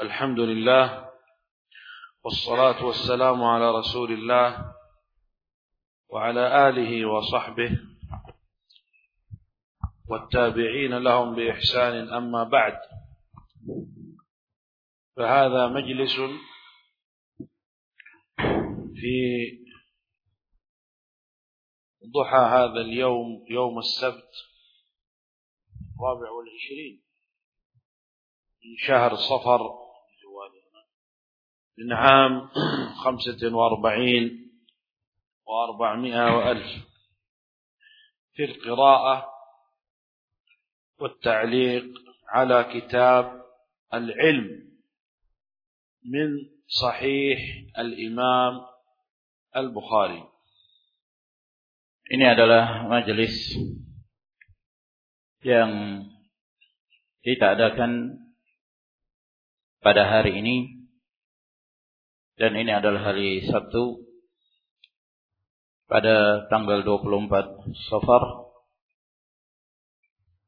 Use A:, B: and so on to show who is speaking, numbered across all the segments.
A: الحمد لله والصلاة والسلام على رسول الله وعلى آله وصحبه والتابعين لهم بإحسان أما بعد. فهذا مجلس في ضحى هذا اليوم يوم السبت الرابع والعشرين من شهر صفر من عام خمسة وأربعين وأربعمائة وألف في القراءة والتعليق على كتاب العلم من صحيح الإمام البخاري.
B: Ini adalah majelis yang kita adakan pada hari ini dan ini adalah hari Sabtu pada tanggal 24 Safar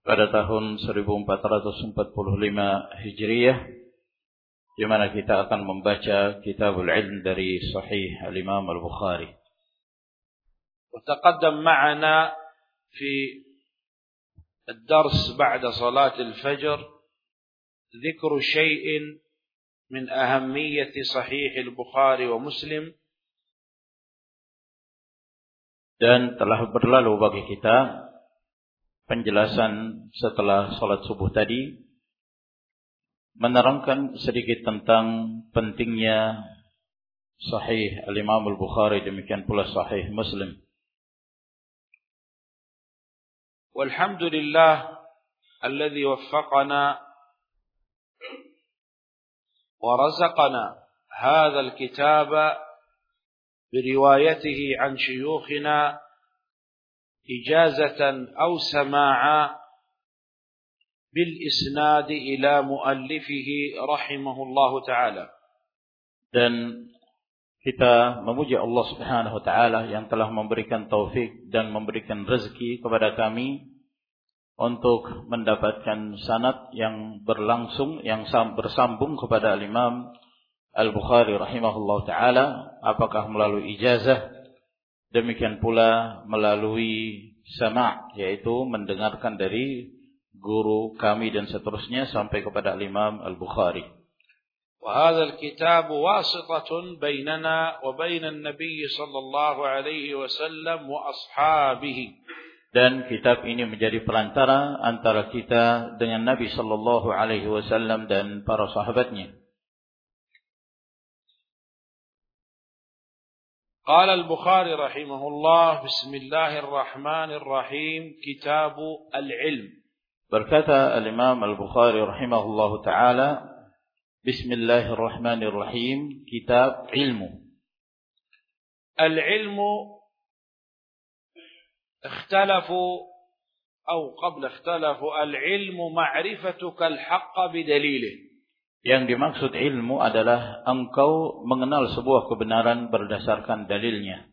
B: pada tahun 1445 Hijriah di mana kita akan membaca Kitabul Ilm dari Sahih Al-Imam Al-Bukhari.
A: وتقدم معنا في الدرس بعد صلاة الفجر ذكر شيء من أهمية صحيح البخاري ومسلم
B: dan telah berlalu bagi kita penjelasan setelah salat subuh tadi menerangkan sedikit tentang pentingnya sahih al-Imam al-Bukhari demikian pula sahih Muslim.
A: Walhamdulillah alladhi waffaqana ورزقنا هذا الكتاب بروايته عن شيوخنا إجازة أو سماعا بالإسناد إلى مؤلفه رحمه الله تعالى
B: dan kita memuji Allah Subhanahu wa taala yang telah memberikan taufik dan memberikan rezeki kepada kami untuk mendapatkan sanad yang berlangsung yang bersambung kepada Imam Al-Bukhari rahimahullah taala apakah melalui ijazah demikian pula melalui sama yaitu mendengarkan dari guru kami dan seterusnya sampai kepada Imam Al-Bukhari.
A: وهذا الكتاب واسطة بيننا وبين النبي صلى الله عليه وسلم وأصحابه
B: dan kitab ini menjadi perantara antara kita dengan Nabi sallallahu alaihi wasallam dan para sahabatnya.
A: قال البخاري رحمه الله بسم الله الرحمن الرحيم كتاب العلم
B: berkata al-Imam Al-Bukhari rahimahullah taala Bismillahirrahmanirrahim kitab ilmu
A: Al-ilmu اختلفوا أو قبل اختلفوا العلم معرفتك الحق بدليله
B: Yang dimaksud ilmu adalah engkau mengenal sebuah kebenaran berdasarkan dalilnya.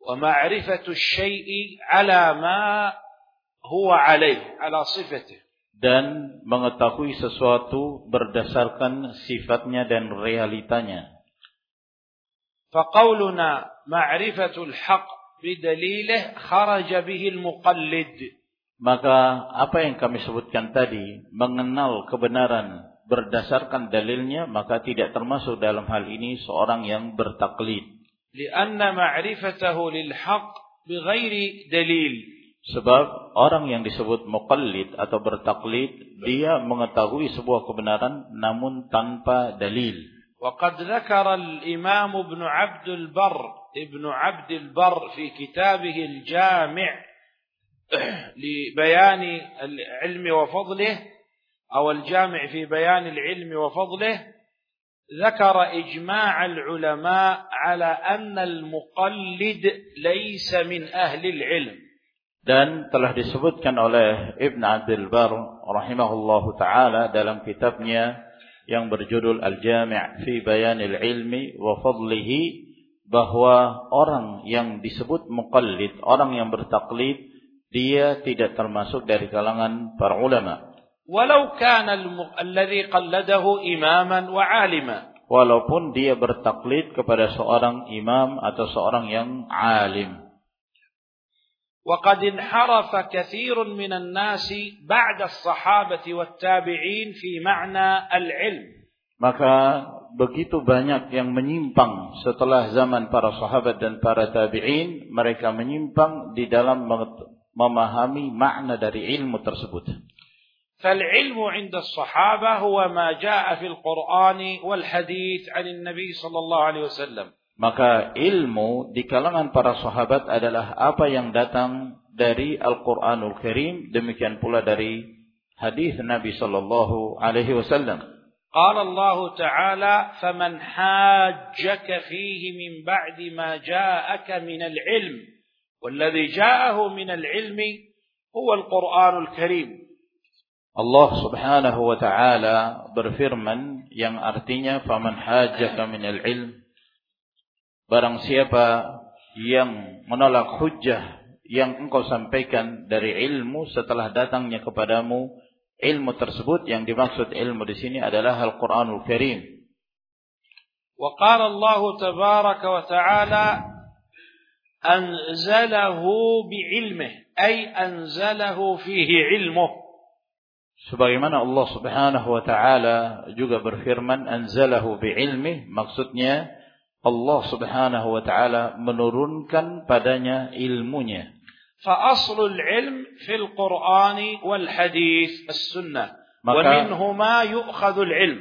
A: ومعرفة الشيء على ما هو عليه على صفته
B: dan mengetahui sesuatu berdasarkan sifatnya dan realitanya.
A: فقولنا معرفة الحق bidalilah kharaja bihil muqallid.
B: Maka apa yang kami sebutkan tadi mengenal kebenaran berdasarkan dalilnya maka tidak termasuk dalam hal ini seorang yang bertaklid.
A: Lianna ma'rifatahu lil haqq bighairi dalil.
B: Sebab orang yang disebut muqallid atau bertaklid dia mengetahui sebuah kebenaran namun tanpa dalil.
A: وقد ذكر الإمام ابن عبد البر ابن عبد البر في كتابه الجامع لبيان العلم وفضله أو الجامع في بيان العلم وفضله ذكر إجماع العلماء على أن المقلد ليس من أهل العلم.
B: Dan telah disebutkan oleh Ibn Abdul Bar rahimahullahu taala dalam kitabnya yang berjudul Al-Jami' fi Bayanil Ilmi wa Fadlihi bahwa orang yang disebut muqallid, orang yang bertaklid, dia tidak termasuk dari kalangan para ulama.
A: Walau kana alladhi qalladahu imaman wa alima.
B: Walaupun dia bertaklid kepada seorang imam atau seorang yang alim.
A: وقد انحرف كثير من الناس بعد الصحابة والتابعين في معنى العلم
B: maka begitu banyak yang menyimpang setelah zaman para sahabat dan para tabi'in mereka menyimpang di dalam memahami makna dari ilmu tersebut
A: فالعلم عند الصحابة هو ما جاء في القرآن والحديث عن النبي صلى الله عليه وسلم
B: Maka ilmu di kalangan para sahabat adalah apa yang datang dari Al-Quranul Karim, demikian pula dari hadis Nabi Sallallahu Alaihi Wasallam.
A: قال الله تعالى فمن حاجك فيه من بعد ما جاءك من العلم والذي جاءه من العلم هو القرآن الكريم
B: Allah Subhanahu wa taala berfirman yang artinya faman hajjaka minal ilm Barang siapa yang menolak hujah yang engkau sampaikan dari ilmu setelah datangnya kepadamu ilmu tersebut yang dimaksud ilmu di sini adalah Al-Qur'anul Karim.
A: Wa qala Allah tabaraka wa ta'ala anzalahu bi'ilmih ay anzalahu fihi ilmuh
B: Sebagaimana Allah Subhanahu wa taala juga berfirman anzalahu bi'ilmi maksudnya Allah Subhanahu wa taala menurunkan padanya ilmunya.
A: فأصل العلم في القرآن والحديث السنة ومنهما يؤخذ العلم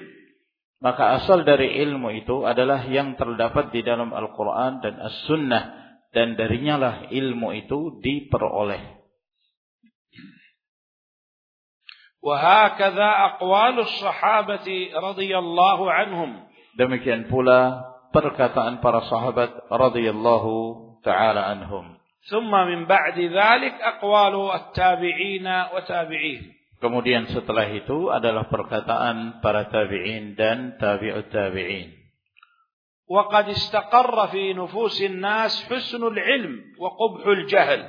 B: Maka asal dari ilmu itu adalah yang terdapat di dalam Al-Quran dan As-Sunnah. Dan darinya lah ilmu itu diperoleh.
A: وهكذا أقوال الصحابة رضي الله عنهم
B: Demikian pula perkataan para sahabat radhiyallahu taala anhum.
A: ثم من بعد ذلك أقوال التابعين وتابعين
B: Kemudian setelah itu adalah perkataan para tabi'in dan tabi'ut tabi'in.
A: وقد استقر في نفوس الناس حسن العلم وقبح الجهل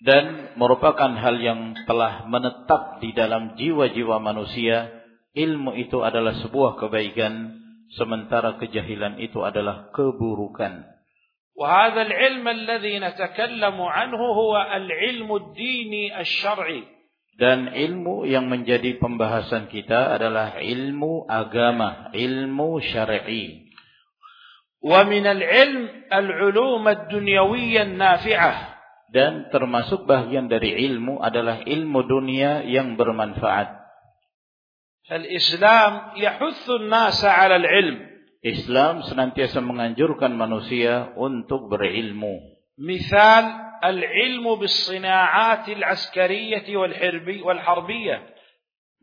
B: dan merupakan hal yang telah menetap di dalam jiwa-jiwa manusia ilmu itu adalah sebuah kebaikan sementara kejahilan itu adalah keburukan
A: وهذا العلم الذي نتكلم عنه هو العلم الديني الشرعي
B: dan ilmu yang menjadi pembahasan kita adalah ilmu agama ilmu syar'i
A: ومن العلم العلوم الدنيوية النافعة
B: dan termasuk bagian dari ilmu adalah ilmu dunia yang bermanfaat.
A: Al-Islam yahuthun nasa 'ala al-'ilm.
B: Islam senantiasa menganjurkan manusia untuk berilmu.
A: Misal al-ilmu bis-sina'at al-'askariyah wal-hirbi wal-harbiyah.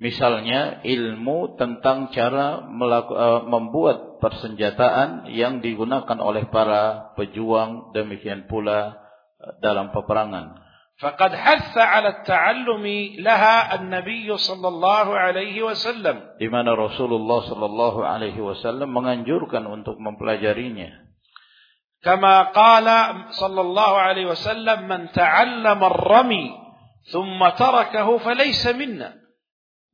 B: Misalnya ilmu tentang cara melaku, uh, membuat persenjataan yang digunakan oleh para pejuang demikian pula eh, dalam peperangan.
A: فقد حث على التعلم لها النبي صلى الله عليه وسلم
B: Di mana Rasulullah sallallahu alaihi wasallam menganjurkan untuk mempelajarinya.
A: كما قال صلى الله عليه وسلم من تعلم الرمي ثم تركه فليس منا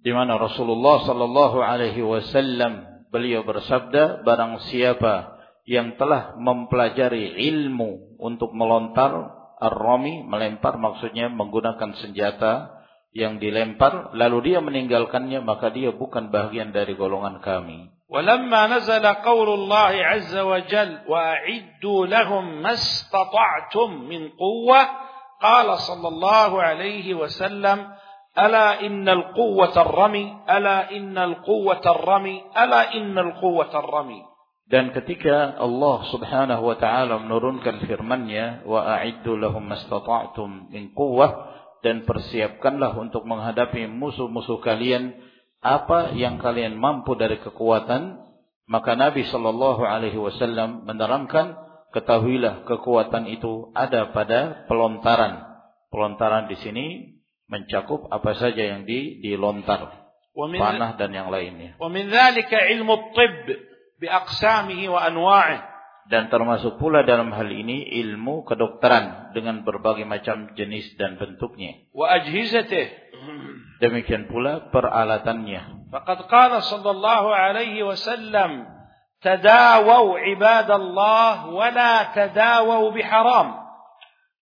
B: Di mana Rasulullah sallallahu alaihi wasallam beliau bersabda barang siapa yang telah mempelajari ilmu untuk melontar ar-rami melempar maksudnya menggunakan senjata yang dilempar lalu dia meninggalkannya maka dia bukan bagian dari golongan kami.
A: ولما نزل قول الله عز وجل وأعدوا لهم ما استطعتم من قوة قال صلى ألا إن القوة الرمي ألا إن القوة الرمي ألا إن القوة الرمي
B: Dan ketika Allah Subhanahu wa taala menurunkan Firmannya, "Wa مَسْتَطَعْتُمْ مِنْ قُوَّةِ dan persiapkanlah untuk menghadapi musuh-musuh kalian apa yang kalian mampu dari kekuatan, maka Nabi sallallahu alaihi wasallam menerangkan, ketahuilah kekuatan itu ada pada pelontaran. Pelontaran di sini mencakup apa saja yang di dilontar, panah dan yang lainnya.
A: Wa ilmu biaksamihi wa anwa'i.
B: Dan termasuk pula dalam hal ini ilmu kedokteran dengan berbagai macam jenis dan bentuknya.
A: Wa ajhizatih.
B: Demikian pula peralatannya.
A: Faqad qala sallallahu alaihi wasallam tadawau ibadallah wa la tadawaw biharam.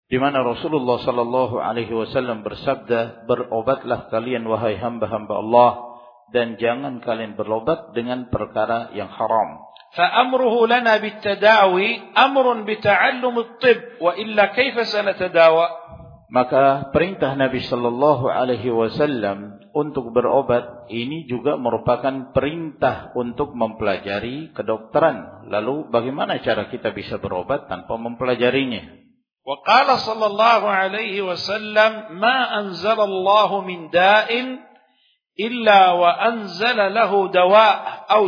B: Di mana Rasulullah sallallahu alaihi wasallam bersabda berobatlah kalian wahai hamba-hamba Allah dan jangan kalian berobat dengan perkara yang haram."
A: فأمره لنا بالتداوي أمر بتعلم الطب وإلا كيف سنتداوى
B: maka perintah Nabi sallallahu alaihi wasallam untuk berobat ini juga merupakan perintah untuk mempelajari kedokteran. Lalu bagaimana cara kita bisa berobat tanpa mempelajarinya?
A: وقال صلى الله عليه وسلم ما أنزل الله من داء illa wa anzala lahu dawa' دواء أو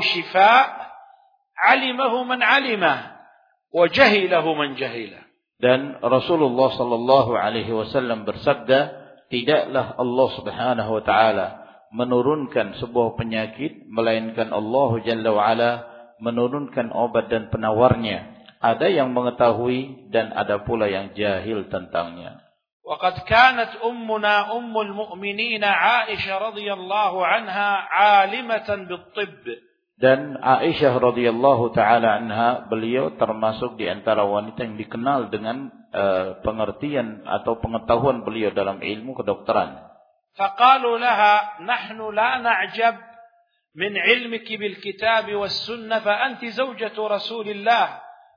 A: alimahu man من wa jahilahu man جهله
B: dan Rasulullah sallallahu alaihi wasallam bersabda tidaklah Allah Subhanahu wa taala menurunkan sebuah penyakit melainkan Allah jalla wa ala menurunkan obat dan penawarnya. Ada yang mengetahui dan ada pula yang jahil tentangnya.
A: وقد كانت أمنا أم المؤمنين عائشة رضي الله عنها عالمة بالطب
B: Dan Aisyah radhiyallahu taala anha beliau termasuk di antara wanita yang dikenal dengan uh, pengertian atau pengetahuan beliau dalam ilmu kedokteran.
A: فقالوا لها نحن لا نعجب من علمك بالكتاب والسنة فأنت زوجة رسول الله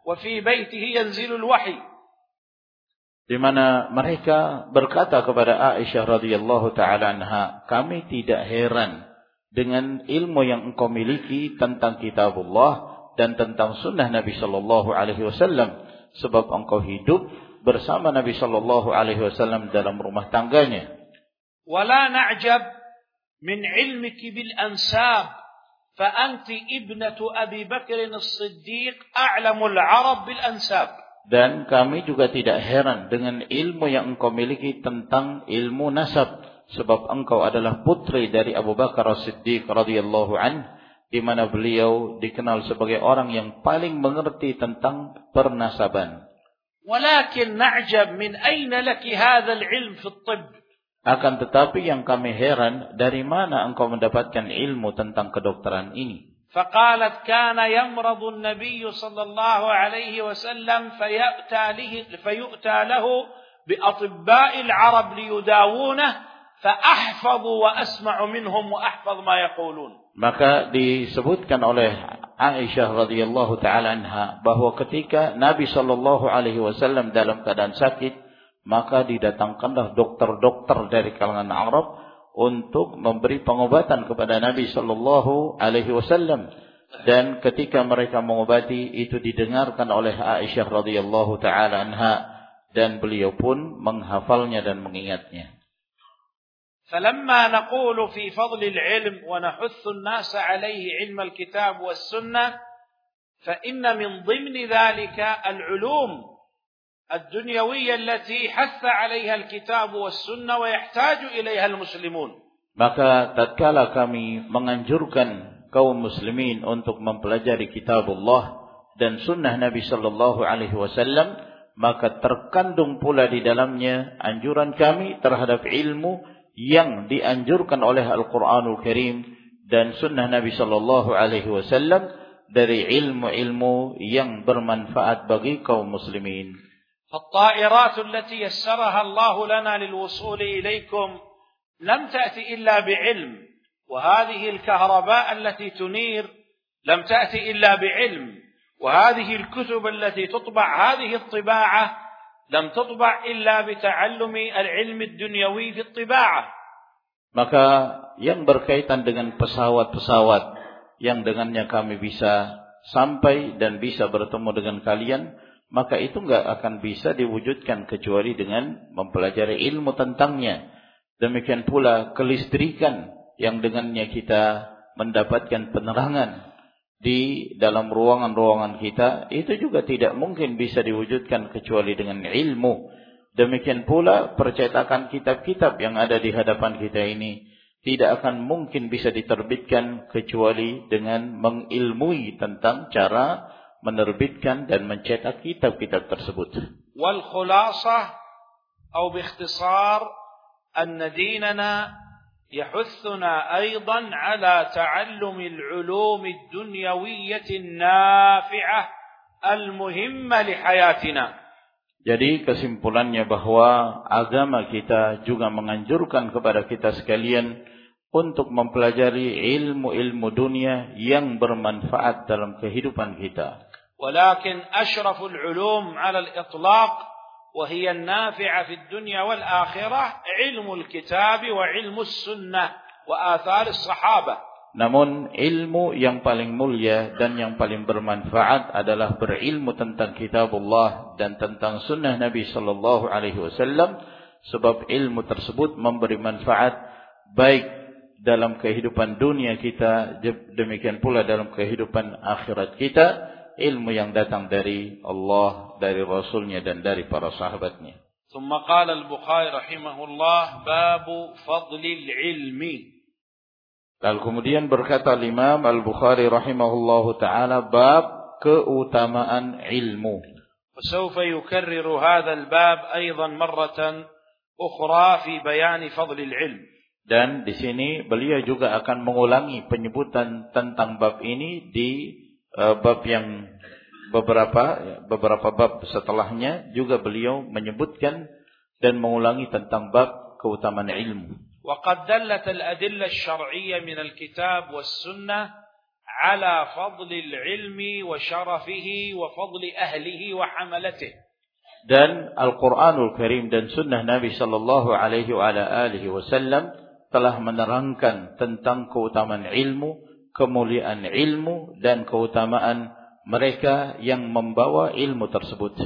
A: وفي بيته ينزل الوحي
B: di mana mereka berkata kepada Aisyah radhiyallahu taala anha, kami tidak heran dengan ilmu yang engkau miliki tentang kitabullah dan tentang sunnah Nabi sallallahu alaihi wasallam sebab engkau hidup bersama Nabi sallallahu alaihi wasallam dalam rumah tangganya.
A: Wala na'jab min ilmiki bil ansab fa anti ibnatu Abi Bakr as-Siddiq a'lamul Arab bil ansab.
B: Dan kami juga tidak heran dengan ilmu yang engkau miliki tentang ilmu nasab sebab engkau adalah putri dari Abu Bakar As-Siddiq radhiyallahu an di mana beliau dikenal sebagai orang yang paling mengerti tentang pernasaban.
A: Walakin na'jab min aina laki ilm fi at
B: Akan tetapi yang kami heran dari mana engkau mendapatkan ilmu tentang kedokteran ini?
A: فقالت كان يمرض النبي صلى الله عليه وسلم فيؤتى له, فيؤتى له بأطباء العرب ليداوونه فأحفظ وأسمع منهم وأحفظ ما يقولون
B: maka disebutkan oleh Aisyah radhiyallahu taala anha bahwa ketika Nabi sallallahu alaihi wasallam dalam keadaan sakit maka didatangkanlah dokter-dokter dari kalangan Arab untuk memberi pengobatan kepada Nabi sallallahu alaihi wasallam dan ketika mereka mengobati itu didengarkan oleh Aisyah radhiyallahu taala anha dan beliau pun menghafalnya dan mengingatnya
A: فلما نقول في فضل العلم ونحث الناس عليه علم الكتاب والسنة فإن من ضمن ذلك العلوم الدنيوية التي حث عليها الكتاب والسنة ويحتاج إليها المسلمون
B: Maka tatkala kami menganjurkan kaum muslimin untuk mempelajari kitabullah dan sunnah Nabi sallallahu alaihi wasallam, maka terkandung pula di dalamnya anjuran kami terhadap ilmu yang dianjurkan oleh Al-Quranul Karim dan sunnah Nabi Sallallahu Alaihi Wasallam dari ilmu-ilmu yang bermanfaat bagi kaum muslimin.
A: فالطائرات التي يسرها الله لنا للوصول إليكم لم تأتي إلا بعلم وهذه الكهرباء التي تنير لم تأتي إلا بعلم وهذه الكتب التي تطبع هذه الطباعة لم تطبع إلا بتعلم العلم الدنيوي في الطباعة.
B: Maka yang berkaitan dengan pesawat-pesawat yang dengannya kami bisa sampai dan bisa bertemu dengan kalian maka itu enggak akan bisa diwujudkan kecuali dengan mempelajari ilmu tentangnya demikian pula kelistrikan yang dengannya kita mendapatkan penerangan di dalam ruangan-ruangan kita itu juga tidak mungkin bisa diwujudkan kecuali dengan ilmu. Demikian pula percetakan kitab-kitab yang ada di hadapan kita ini tidak akan mungkin bisa diterbitkan kecuali dengan mengilmui tentang cara menerbitkan dan mencetak kitab-kitab tersebut.
A: Wal khulasah atau biikhtisar أن ديننا يحثنا أيضا على تعلم العلوم الدنيوية النافعة المهمة لحياتنا
B: Jadi kesimpulannya bahwa agama kita juga menganjurkan kepada kita sekalian untuk mempelajari ilmu-ilmu dunia yang bermanfaat dalam kehidupan kita.
A: ولكن أشرف العلوم على الإطلاق وهي النافعة في الدنيا والآخرة علم الكتاب وعلم السنة وآثار الصحابة
B: Namun ilmu yang paling mulia dan yang paling bermanfaat adalah berilmu tentang kitabullah dan tentang sunnah Nabi sallallahu alaihi wasallam sebab ilmu tersebut memberi manfaat baik dalam kehidupan dunia kita demikian pula dalam kehidupan akhirat kita ilmu yang datang dari Allah, dari Rasulnya dan dari para sahabatnya.
A: ثم قال البخاري رحمه الله باب فضل العلم
B: Lalu kemudian berkata Imam Al-Bukhari rahimahullahu taala bab keutamaan ilmu.
A: وسوف يكرر هذا الباب أيضا مرة أخرى في بيان فضل العلم.
B: Dan di sini beliau juga akan mengulangi penyebutan tentang bab ini di uh, bab yang beberapa beberapa bab setelahnya juga beliau menyebutkan dan mengulangi tentang bab keutamaan ilmu.
A: وقد دلت الأدلة الشرعية من الكتاب والسنة على فضل العلم وشرفه وفضل أهله وحملته.
B: Dan Al-Quranul Karim dan Sunnah Nabi Sallallahu Alaihi Wasallam telah menerangkan tentang keutamaan ilmu kemuliaan ilmu dan keutamaan mereka yang membawa ilmu tersebut.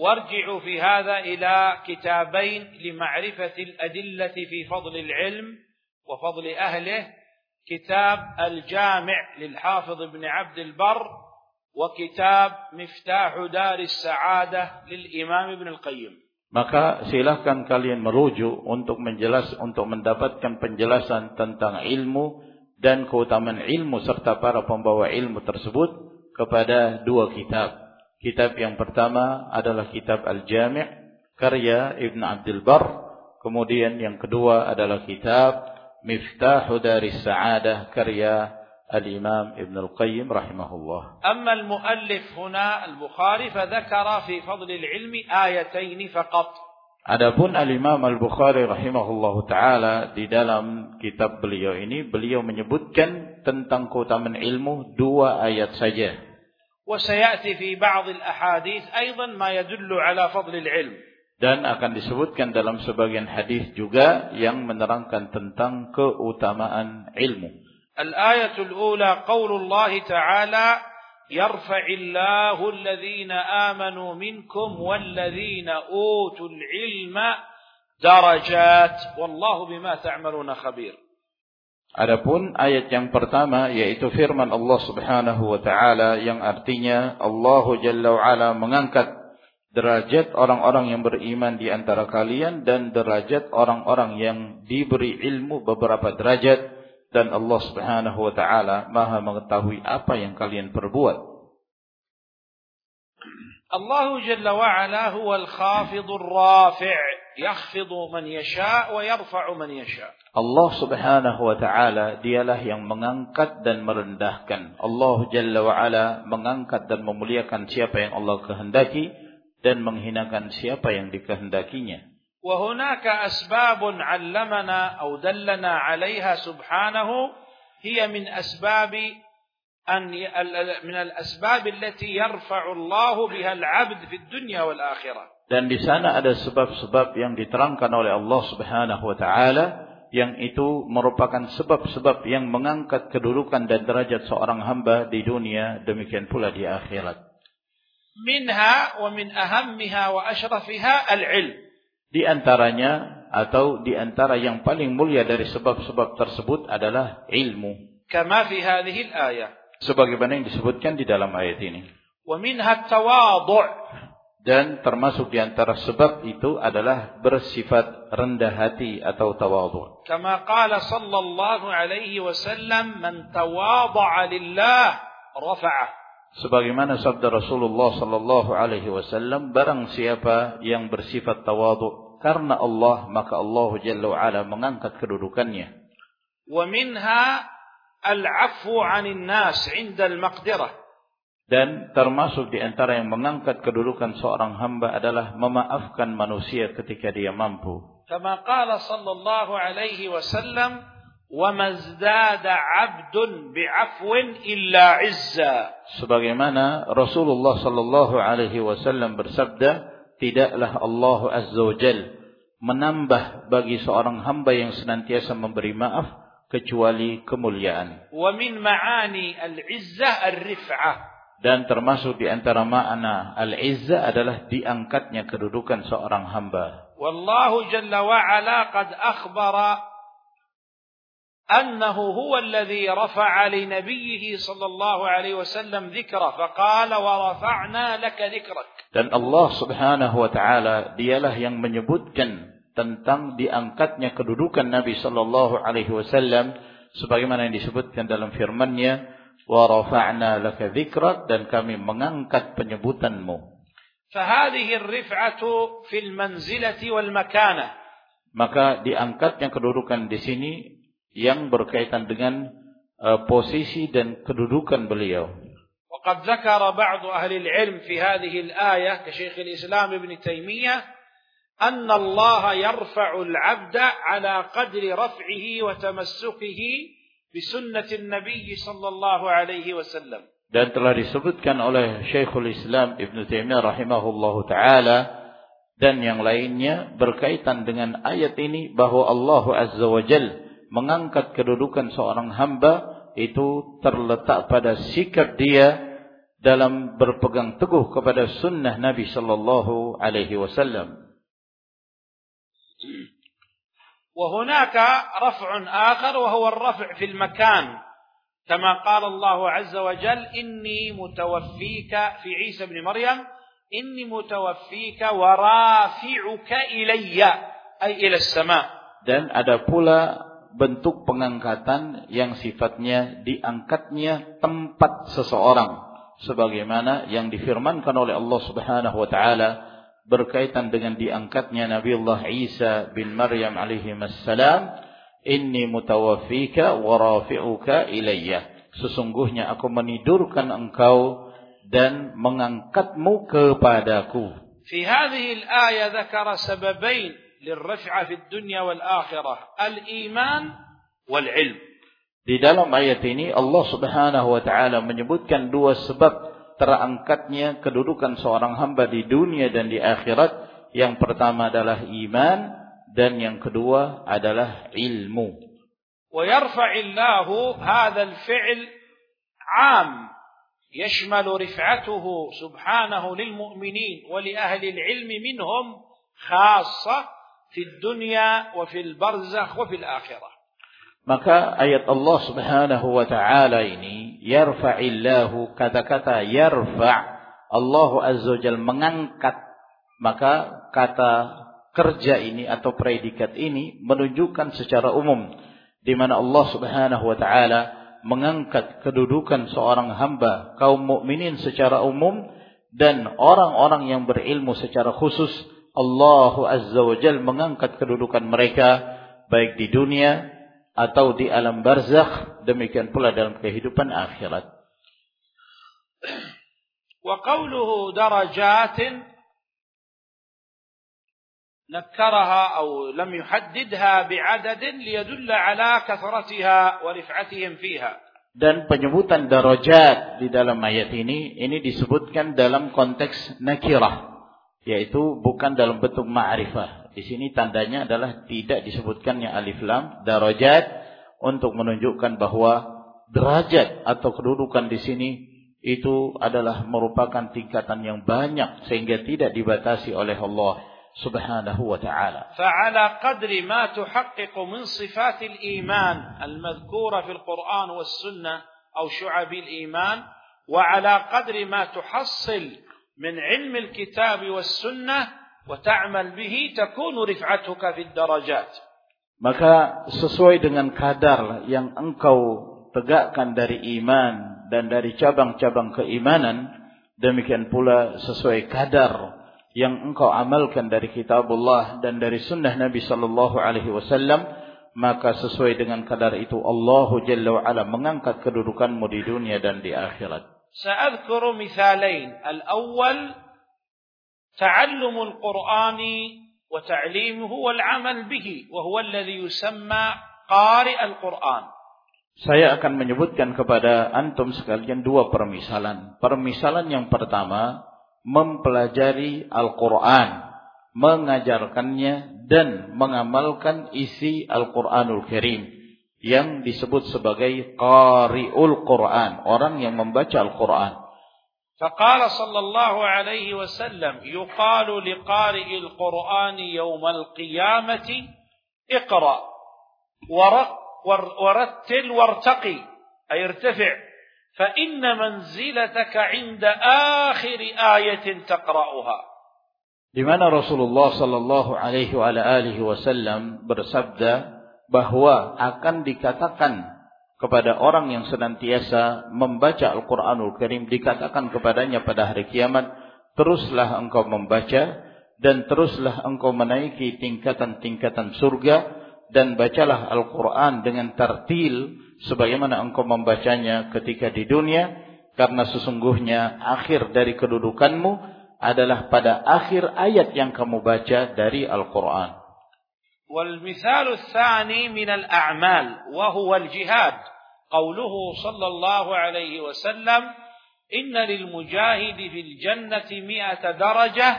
A: وارجعوا في هذا إلى كتابين لمعرفة الأدلة في فضل العلم وفضل أهله كتاب الجامع للحافظ ابن عبد البر وكتاب مفتاح دار السعادة للإمام ابن القيم
B: Maka silahkan kalian merujuk untuk menjelas untuk mendapatkan penjelasan tentang ilmu dan keutamaan ilmu serta para pembawa ilmu tersebut kepada dua kitab. Kitab yang pertama adalah kitab Al-Jami' karya Ibn Abdul Bar. Kemudian yang kedua adalah kitab Miftahu Daris Sa'adah karya الإمام ابن القيم رحمه الله
A: أما المؤلف هنا البخاري فذكر في فضل العلم آيتين فقط
B: Adapun Al-Imam Al-Bukhari rahimahullahu taala di dalam kitab beliau ini beliau menyebutkan tentang keutamaan ilmu dua ayat saja.
A: وسيأتي في بعض الأحاديث أيضا ما يدل على فضل العلم.
B: Dan akan disebutkan dalam sebagian hadis juga yang menerangkan tentang keutamaan ilmu.
A: الآية الأولى قول الله تعالى يرفع الله الذين آمنوا منكم والذين أوتوا العلم درجات والله بما تعملون خبير
B: Adapun ayat yang pertama yaitu firman Allah Subhanahu wa taala yang artinya Allah Jalla wa ala mengangkat derajat orang-orang yang beriman di antara kalian dan derajat orang-orang yang diberi ilmu beberapa derajat dan Allah Subhanahu wa taala Maha mengetahui apa yang kalian perbuat.
A: الله جل وعلا هو الخافض الرافع يخفض من يشاء ويرفع من يشاء
B: Allah Subhanahu wa taala dialah yang mengangkat dan merendahkan. Allah Jalla wa ala mengangkat dan memuliakan siapa yang Allah kehendaki dan menghinakan siapa yang dikehendakinya.
A: وهناك أسباب علمنا أو دلنا عليها سبحانه هي من أسباب أن من الأسباب التي يرفع الله بها العبد في الدنيا والآخرة.
B: Dan di sana ada sebab-sebab yang diterangkan oleh Allah Subhanahu wa taala yang itu merupakan sebab-sebab yang mengangkat kedudukan dan derajat seorang hamba di dunia demikian pula di akhirat.
A: منها ومن أهمها وأشرفها العلم.
B: Di antaranya atau di antara yang paling mulia dari sebab-sebab tersebut adalah ilmu.
A: Kama fi hadhihi al-ayah.
B: Sebagaimana yang disebutkan di dalam ayat ini.
A: Wa minha at-tawadhu'
B: dan termasuk di antara sebab itu adalah bersifat rendah hati atau tawadhu.
A: Kama qala sallallahu alaihi wasallam man tawadha'a lillah rafa'ah
B: sebagaimana sabda Rasulullah sallallahu alaihi wasallam barang siapa yang bersifat tawadhu karena Allah maka Allah jalla wa ala mengangkat kedudukannya
A: wa minha al-'afwu 'anil nas 'inda al-maqdirah
B: dan termasuk di antara yang mengangkat kedudukan seorang hamba adalah memaafkan manusia ketika dia mampu.
A: Kama qala sallallahu alaihi wasallam wa 'abdun bi'afwin illa 'izza.
B: Sebagaimana Rasulullah sallallahu alaihi wasallam bersabda, tidaklah Allah azza wajalla menambah bagi seorang hamba yang senantiasa memberi maaf kecuali kemuliaan.
A: Wa min ma'ani al-izzah ar-rif'ah.
B: Dan termasuk di antara makna al-izzah adalah diangkatnya kedudukan seorang hamba.
A: Wallahu jalla wa ala qad akhbara أنه هو الذي رفع لنبيه صلى الله عليه وسلم ذكره فقال ورفعنا لك ذكرك
B: Dan Allah subhanahu wa ta'ala dialah yang menyebutkan tentang diangkatnya kedudukan Nabi sallallahu alaihi wasallam sebagaimana yang disebutkan dalam firman-Nya wa rafa'na laka dzikrak dan kami mengangkat penyebutanmu.
A: فهذه الرفعة في المنزلة والمكانة
B: Maka diangkatnya kedudukan di sini yang berkaitan dengan uh, posisi dan kedudukan beliau.
A: وقد ذكر بعض أهل العلم في هذه الآية كشيخ الإسلام ابن تيمية أن الله يرفع العبد على قدر رفعه وتمسكه بسنة النبي صلى الله عليه وسلم
B: Dan telah disebutkan oleh Syekhul Islam Ibn Taimiyah rahimahullahu taala dan yang lainnya berkaitan dengan ayat ini bahwa Allah Azza wa Jal mengangkat kedudukan seorang hamba itu terletak pada sikap dia dalam berpegang teguh kepada sunnah Nabi sallallahu alaihi wasallam.
A: وهناك رفع آخر وهو الرفع في المكان كما قال الله عز وجل إني متوفيك في عيسى بن مريم إني متوفيك ورافعك إلي أي إلى السماء
B: Dan ada pula bentuk pengangkatan yang sifatnya diangkatnya tempat seseorang. Sebagaimana yang difirmankan oleh Allah Subhanahu wa taala berkaitan dengan diangkatnya Nabi Allah Isa bin Maryam alaihi assalam inni mutawaffika wa rafi'uka ilayya. Sesungguhnya aku menidurkan engkau dan mengangkatmu kepadaku.
A: Di hadhihi al-aya dzakara sababain. للرفعة في الدنيا والآخرة الإيمان والعلم
B: Di dalam ayat ini Allah Subhanahu wa taala menyebutkan dua sebab terangkatnya kedudukan seorang hamba di dunia dan di akhirat. Yang pertama adalah iman dan yang kedua adalah ilmu.
A: ويرفع الله هذا الفعل عام يشمل رفعته سبحانه للمؤمنين ولأهل العلم منهم خاصة fid dunya wa fil barzakh wa akhirah.
B: Maka ayat Allah Subhanahu wa taala ini yarfa'illahu kata-kata yarfa' Allah Azza jal mengangkat maka kata kerja ini atau predikat ini menunjukkan secara umum di mana Allah Subhanahu wa taala mengangkat kedudukan seorang hamba kaum mukminin secara umum dan orang-orang yang berilmu secara khusus Allah Azza wa Jal mengangkat kedudukan mereka baik di dunia atau di alam barzakh demikian pula dalam kehidupan akhirat.
A: وقوله درجات نكرها أو لم يحددها بعدد ليدل على كثرتها ورفعتهم فيها
B: Dan penyebutan darajat di dalam ayat ini ini disebutkan dalam konteks nakirah yaitu bukan dalam bentuk ma'rifah. Di sini tandanya adalah tidak disebutkannya alif lam darajat untuk menunjukkan bahwa derajat atau kedudukan di sini itu adalah merupakan tingkatan yang banyak sehingga tidak dibatasi oleh Allah Subhanahu wa taala.
A: Fa'ala qadri ma tuhaqqiqu min sifatil iman al-madhkura fil Quran was sunnah au syu'abil iman wa 'ala qadri ma tuhassil من علم الكتاب والسنة وتعمل به تكون رفعتك في الدرجات
B: Maka sesuai dengan kadar yang engkau tegakkan dari iman dan dari cabang-cabang keimanan, demikian pula sesuai kadar yang engkau amalkan dari kitabullah dan dari sunnah Nabi sallallahu alaihi wasallam maka sesuai dengan kadar itu Allah Jalla wa ala mengangkat kedudukanmu di dunia dan di akhirat.
A: سأذكر مثالين الأول تعلم القرآن وتعليمه والعمل به وهو الذي يسمى قارئ القرآن
B: Saya akan menyebutkan kepada antum sekalian dua permisalan. Permisalan yang pertama mempelajari Al-Quran, mengajarkannya dan mengamalkan isi Al-Quranul Karim yang disebut sebagai qari'ul Quran, orang yang membaca Al-Quran.
A: فقال صلى الله عليه وسلم يقال لقارئ القرآن يوم القيامة اقرأ ورتل وارتقي أي ارتفع فإن منزلتك عند آخر آية تقرأها
B: di mana Rasulullah sallallahu alaihi wa alihi wasallam bersabda bahwa akan dikatakan kepada orang yang senantiasa membaca Al-Qur'anul Karim dikatakan kepadanya pada hari kiamat teruslah engkau membaca dan teruslah engkau menaiki tingkatan-tingkatan surga dan bacalah Al-Qur'an dengan tartil sebagaimana engkau membacanya ketika di dunia karena sesungguhnya akhir dari kedudukanmu adalah pada akhir ayat yang kamu baca dari Al-Qur'an.
A: والمثال الثاني من الأعمال وهو الجهاد قوله صلى الله عليه وسلم إن للمجاهد في الجنة مئة درجة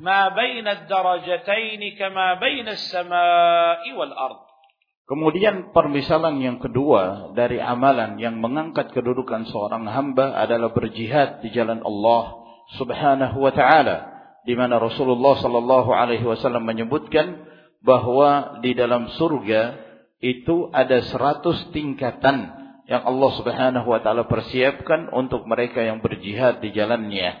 A: ما بين الدرجتين كما بين السماء والأرض
B: Kemudian permisalan yang kedua dari amalan yang mengangkat kedudukan seorang hamba adalah berjihad di jalan Allah Subhanahu wa taala di mana Rasulullah sallallahu alaihi wasallam menyebutkan bahwa di dalam surga itu ada seratus tingkatan yang Allah Subhanahu wa taala persiapkan untuk mereka yang berjihad di jalannya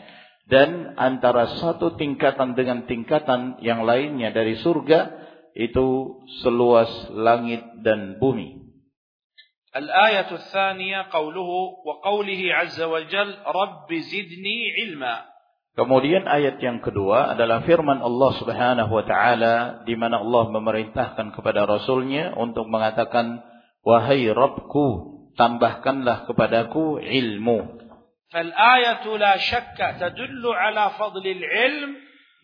B: dan antara satu tingkatan dengan tingkatan yang lainnya dari surga itu seluas langit dan bumi.
A: الآية الثانية قوله وقوله عز وجل رب زدني علما
B: Kemudian ayat yang kedua adalah firman Allah Subhanahu wa taala di mana Allah memerintahkan kepada rasulnya untuk mengatakan wahai Rabbku tambahkanlah kepadaku ilmu.
A: فالآية لا شك تدل على فضل العلم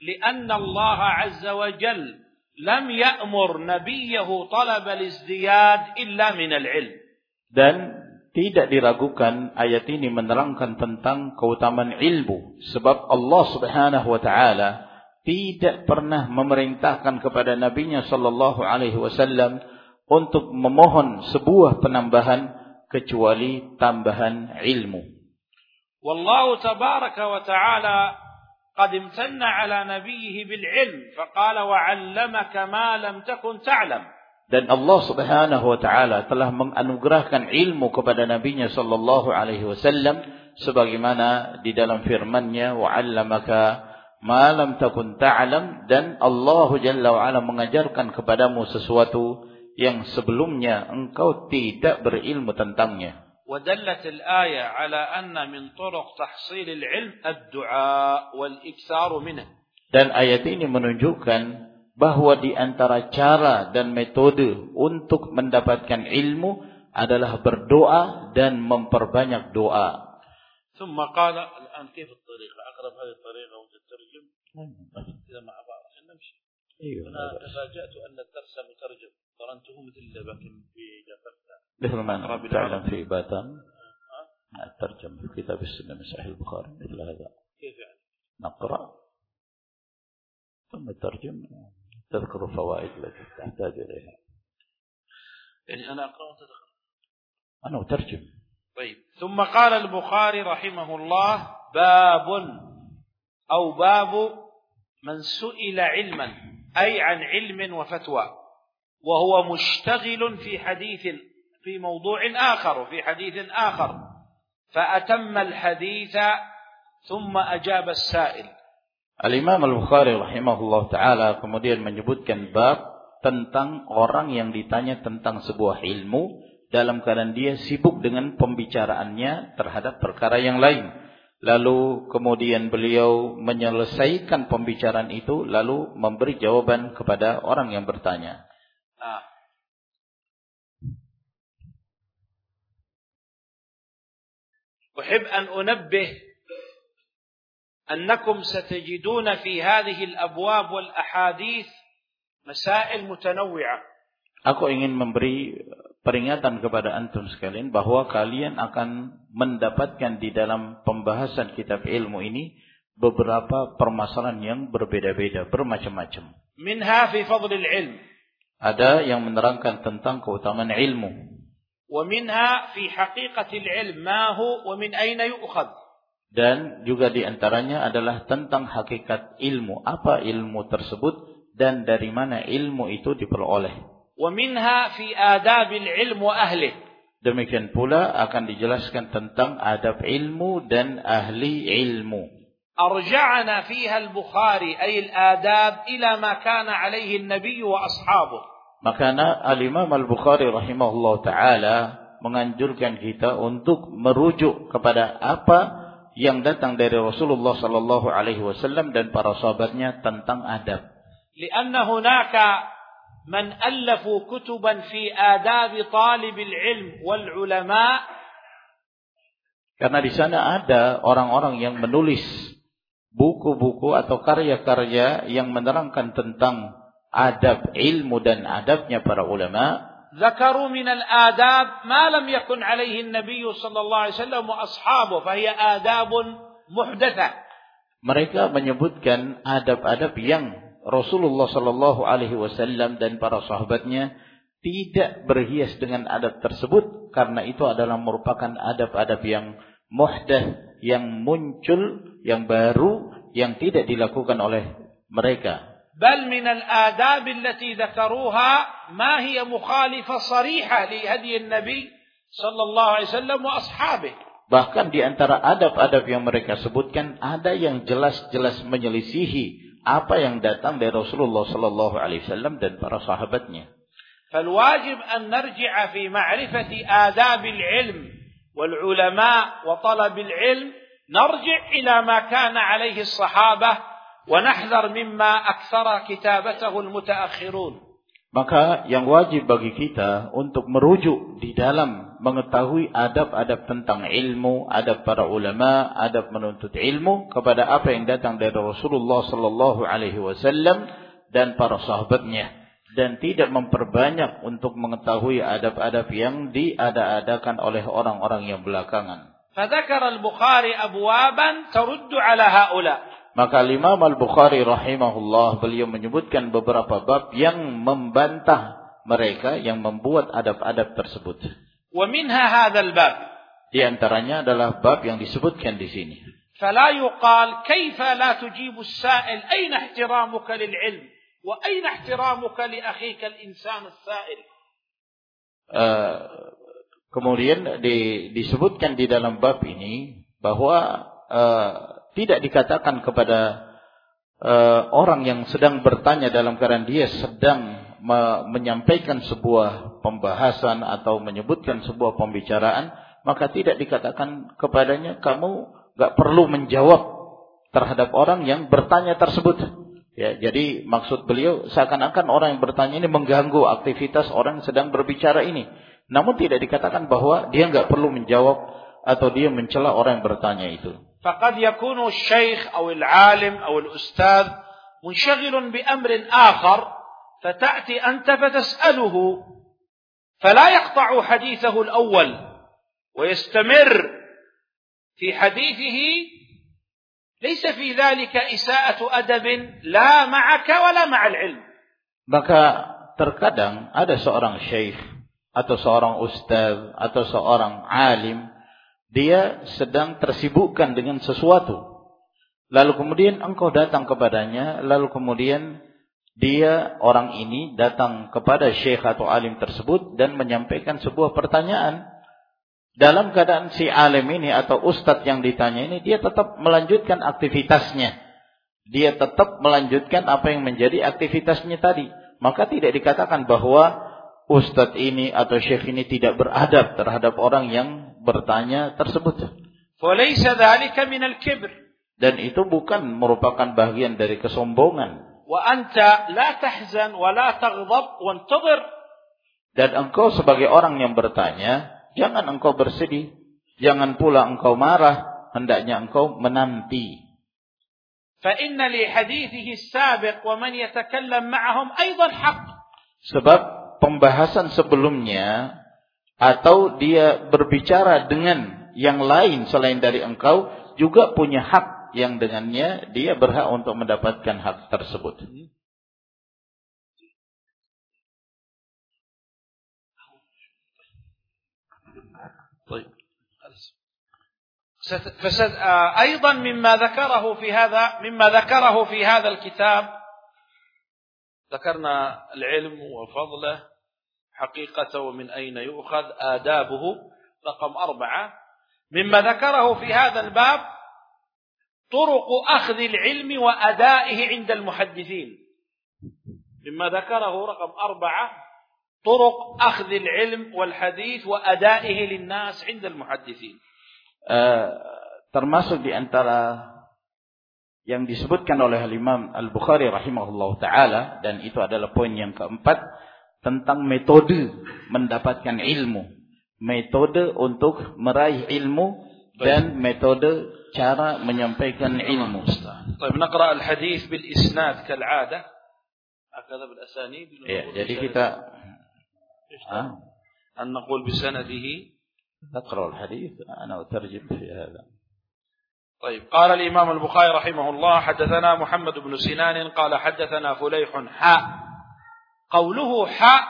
A: لأن الله عز وجل لم يأمر نبيه طلب الازدياد إلا من العلم
B: dan tidak diragukan ayat ini menerangkan tentang keutamaan ilmu sebab Allah Subhanahu wa taala tidak pernah memerintahkan kepada nabinya sallallahu alaihi wasallam untuk memohon sebuah penambahan kecuali tambahan ilmu.
A: والله تبارك وتعالى قد امتن على نبيه بالعلم فقال وعلمك ما لم تكن تعلم
B: dan Allah Subhanahu wa taala telah menganugerahkan ilmu kepada nabinya sallallahu alaihi wasallam sebagaimana di dalam firman-Nya wa 'allamaka ma lam takun ta'lam dan Allah Jalla wa ala mengajarkan kepadamu sesuatu yang sebelumnya engkau tidak berilmu tentangnya.
A: ودلت الآية على أن من طرق تحصيل العلم الدعاء والإكثار منه.
B: Dan ayat ini menunjukkan bahwa di antara cara dan metode untuk mendapatkan ilmu adalah berdoa dan memperbanyak doa.
A: ثم قال الآن كيف الطريقة؟ أقرب هذه الطريقة وتترجم إذا مع بعض نمشي.
B: أيوة
A: أنا تفاجأت أن الدرس مترجم قرنته مثل لكن في جاكرتا
B: مثل ما تعلم في باتان الترجم في كتاب السنة من صحيح البخاري مثل هذا
A: كيف يعني؟
B: نقرأ ثم ترجم تذكر الفوائد التي تحتاج إليها.
A: يعني أنا أقرأ وأنت
B: أنا أترجم.
A: طيب. ثم قال البخاري رحمه الله باب أو باب من سئل علما أي عن علم وفتوى وهو مشتغل في حديث في موضوع آخر وفي حديث آخر. فأتم الحديث ثم أجاب السائل.
B: Al-Imam Al-Bukhari rahimahullah ta'ala kemudian menyebutkan bab tentang orang yang ditanya tentang sebuah ilmu dalam keadaan dia sibuk dengan pembicaraannya terhadap perkara yang lain. Lalu kemudian beliau menyelesaikan pembicaraan itu lalu memberi jawaban kepada orang yang bertanya.
A: أحب أن أنبه أنكم ستجدون في هذه الأبواب والأحاديث مسائل متنوعة.
B: Aku ingin memberi peringatan kepada antum sekalian bahwa kalian akan mendapatkan di dalam pembahasan kitab ilmu ini beberapa permasalahan yang berbeda-beda, bermacam-macam.
A: Minha fi fadlil ilm.
B: Ada yang menerangkan tentang keutamaan ilmu.
A: Wa minha fi haqiqatil ilm ma hu wa min aina yu'khad.
B: Dan juga di antaranya adalah tentang hakikat ilmu, apa ilmu tersebut dan dari mana ilmu itu diperoleh.
A: ومنها في آداب العلم وأهله
B: Demikian pula akan dijelaskan tentang adab ilmu dan ahli ilmu.
A: أرجعنا فيها البخاري أي الآداب إلى ما كان عليه النبي وأصحابه.
B: Makanya Al-Imam Al-Bukhari rahimahullah ta'ala menganjurkan kita untuk merujuk kepada apa yang datang dari Rasulullah sallallahu alaihi wasallam dan para sahabatnya tentang adab.
A: Karena هناك man ألفوا كتبا fi adab طالب ilm wal ulama.
B: Karena di sana ada orang-orang yang menulis buku-buku atau karya-karya yang menerangkan tentang adab ilmu dan adabnya para ulama
A: ذكروا من الآداب ما لم يكن عليه النبي صلى الله عليه وسلم وأصحابه فهي آداب محدثة.
B: Mereka menyebutkan adab-adab yang Rasulullah Shallallahu Alaihi Wasallam dan para sahabatnya tidak berhias dengan adab tersebut karena itu adalah merupakan adab-adab yang muhdah yang muncul yang baru yang tidak dilakukan oleh mereka.
A: بل من الآداب التي ذكروها ما هي مخالفة صريحة لهدي النبي صلى الله عليه وسلم وأصحابه.
B: Bahkan di antara adab-adab yang mereka sebutkan ada yang jelas-jelas menyelisihi apa yang datang dari Rasulullah sallallahu alaihi wasallam dan para sahabatnya.
A: فالواجب أن نرجع في معرفة آداب العلم والعلماء وطلب العلم نرجع إلى ما كان عليه الصحابة ونحذر مما أكثر كتابته المتأخرون
B: Maka yang wajib bagi kita untuk merujuk di dalam mengetahui adab-adab tentang ilmu, adab para ulama, adab menuntut ilmu kepada apa yang datang dari Rasulullah sallallahu alaihi wasallam dan para sahabatnya dan tidak memperbanyak untuk mengetahui adab-adab yang diada-adakan oleh orang-orang yang belakangan.
A: فذكر البخاري أبوابا ترد على هؤلاء
B: Maka Imam Al-Bukhari rahimahullah beliau menyebutkan beberapa bab yang membantah mereka yang membuat adab-adab tersebut.
A: Wa minha hadzal bab.
B: Di antaranya adalah bab yang disebutkan di sini.
A: Fala yuqal kaifa la tujibu as-sa'il aina ihtiramuka lil-'ilm wa aina ihtiramuka li akhika al-insan as-sa'il.
B: Uh, kemudian di, disebutkan di dalam bab ini bahwa uh, tidak dikatakan kepada uh, orang yang sedang bertanya dalam keadaan dia sedang me menyampaikan sebuah pembahasan atau menyebutkan sebuah pembicaraan, maka tidak dikatakan kepadanya kamu gak perlu menjawab terhadap orang yang bertanya tersebut. Ya, jadi maksud beliau seakan-akan orang yang bertanya ini mengganggu aktivitas orang yang sedang berbicara ini. Namun tidak dikatakan bahwa dia nggak perlu menjawab atau dia mencela orang yang bertanya itu.
A: فقد يكون الشيخ أو العالم أو الأستاذ منشغل بأمر آخر فتأتي أنت فتسأله فلا يقطع حديثه الأول ويستمر في حديثه ليس في ذلك إساءة أدب لا معك ولا مع العلم.
B: Maka terkadang ada seorang syekh atau seorang ustaz atau seorang alim dia sedang tersibukkan dengan sesuatu. Lalu kemudian engkau datang kepadanya, lalu kemudian dia orang ini datang kepada syekh atau alim tersebut dan menyampaikan sebuah pertanyaan. Dalam keadaan si alim ini atau ustadz yang ditanya ini, dia tetap melanjutkan aktivitasnya. Dia tetap melanjutkan apa yang menjadi aktivitasnya tadi. Maka tidak dikatakan bahwa ustadz ini atau syekh ini tidak beradab terhadap orang yang bertanya tersebut.
A: وليس ذلك من الكبر
B: dan itu bukan merupakan bagian dari kesombongan
A: وأنت لا تحزن ولا تغضب وانتظر
B: dan engkau sebagai orang yang bertanya jangan engkau bersedih jangan pula engkau marah hendaknya engkau menanti
A: فإن لحديثه السابق ومن يتكلم معهم أيضا حق
B: sebab pembahasan sebelumnya atau dia berbicara dengan yang lain selain dari engkau juga punya hak yang dengannya dia berhak untuk mendapatkan hak tersebut.
A: أيضا مما ذكره في هذا مما ذكره في هذا الكتاب ذكرنا العلم وفضله حقيقته ومن أين يؤخذ آدابه؟ رقم أربعة. مما ذكره في هذا الباب طرق أخذ العلم وأدائه عند المحدثين. مما ذكره رقم أربعة طرق أخذ العلم والحديث وأدائه للناس عند المحدثين.
B: uh, termasuk di antara yang disebutkan oleh Imam Al-Bukhari rahimahullah taala dan itu adalah poin yang keempat tentang metode mendapatkan ilmu, metode untuk meraih ilmu dan metode cara menyampaikan ilmu.
A: طيب نقرأ الحديث بالإسناد كالعادة هكذا بالأسانيد
B: ya, jadi kita
A: أن نقول بسنده
B: نقرأ الحديث أنا أترجم في هذا
A: طيب قال الإمام البخاري رحمه الله حدثنا محمد بن سنان قال حدثنا فليح حاء قوله حاء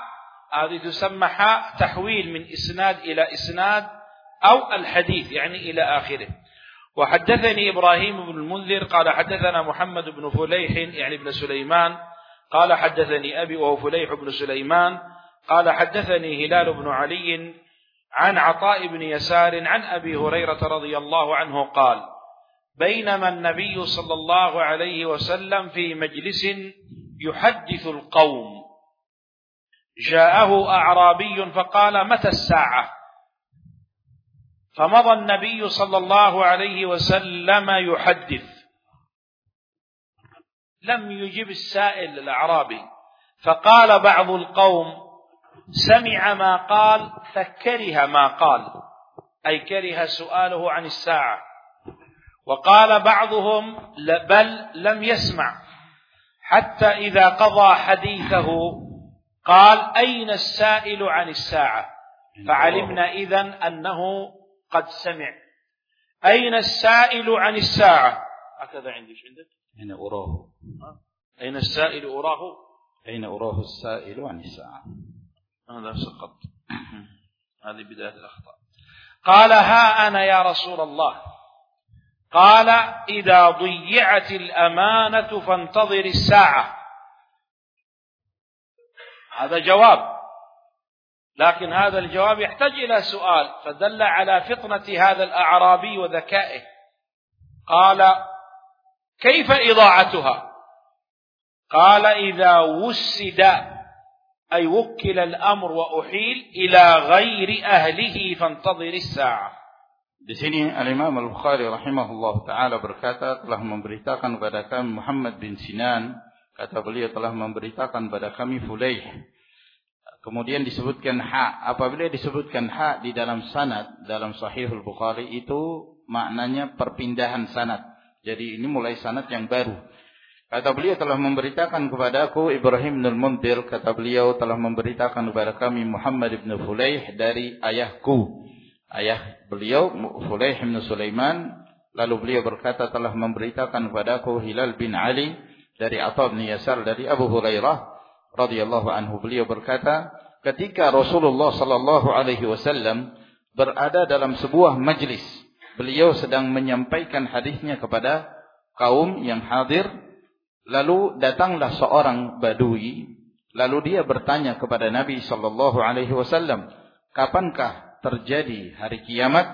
A: هذه تسمى حاء تحويل من إسناد إلى إسناد أو الحديث يعني إلى آخره. وحدثني إبراهيم بن المنذر قال حدثنا محمد بن فليح يعني ابن سليمان قال حدثني أبي وهو فليح بن سليمان قال حدثني هلال بن علي عن عطاء بن يسار عن أبي هريرة رضي الله عنه قال بينما النبي صلى الله عليه وسلم في مجلس يحدث القوم. جاءه أعرابي فقال متى الساعة؟ فمضى النبي صلى الله عليه وسلم يحدث. لم يجب السائل الأعرابي. فقال بعض القوم سمع ما قال فكره ما قال. أي كره سؤاله عن الساعة. وقال بعضهم بل لم يسمع. حتى إذا قضى حديثه قال أين السائل عن الساعة؟ فعلمنا إذن أنه قد سمع. أين السائل عن الساعة؟ هكذا عندي عندك؟
B: أين أراه؟
A: أين السائل أراه؟
B: أين أراه السائل عن الساعة؟
A: هذا سقط. هذه بداية الأخطاء. قال ها أنا يا رسول الله. قال إذا ضيعت الأمانة فانتظر الساعة. هذا جواب لكن هذا الجواب يحتاج إلى سؤال فدل على فطنة هذا الأعرابي وذكائه قال كيف إضاعتها قال إذا وسد أي وكل الأمر وأحيل إلى غير أهله فانتظر الساعة
B: Di sini Al-Imam Al-Bukhari rahimahullah taala berkata telah memberitakan kepada kami Muhammad bin Sinan kata beliau telah memberitakan kepada kami Fulaih Kemudian disebutkan ha. Apabila disebutkan ha di dalam sanad dalam Sahihul Bukhari itu maknanya perpindahan sanad. Jadi ini mulai sanad yang baru. Kata beliau telah memberitakan kepada aku Ibrahim bin Mundir. Kata beliau telah memberitakan kepada kami Muhammad bin Fulaih dari ayahku. Ayah beliau Fulaih bin Sulaiman. Lalu beliau berkata telah memberitakan kepada aku Hilal bin Ali dari Atta bin Yasar dari Abu Hurairah radhiyallahu anhu beliau berkata, ketika Rasulullah sallallahu alaihi wasallam berada dalam sebuah majlis, beliau sedang menyampaikan hadisnya kepada kaum yang hadir, lalu datanglah seorang badui, lalu dia bertanya kepada Nabi sallallahu alaihi wasallam, kapankah terjadi hari kiamat?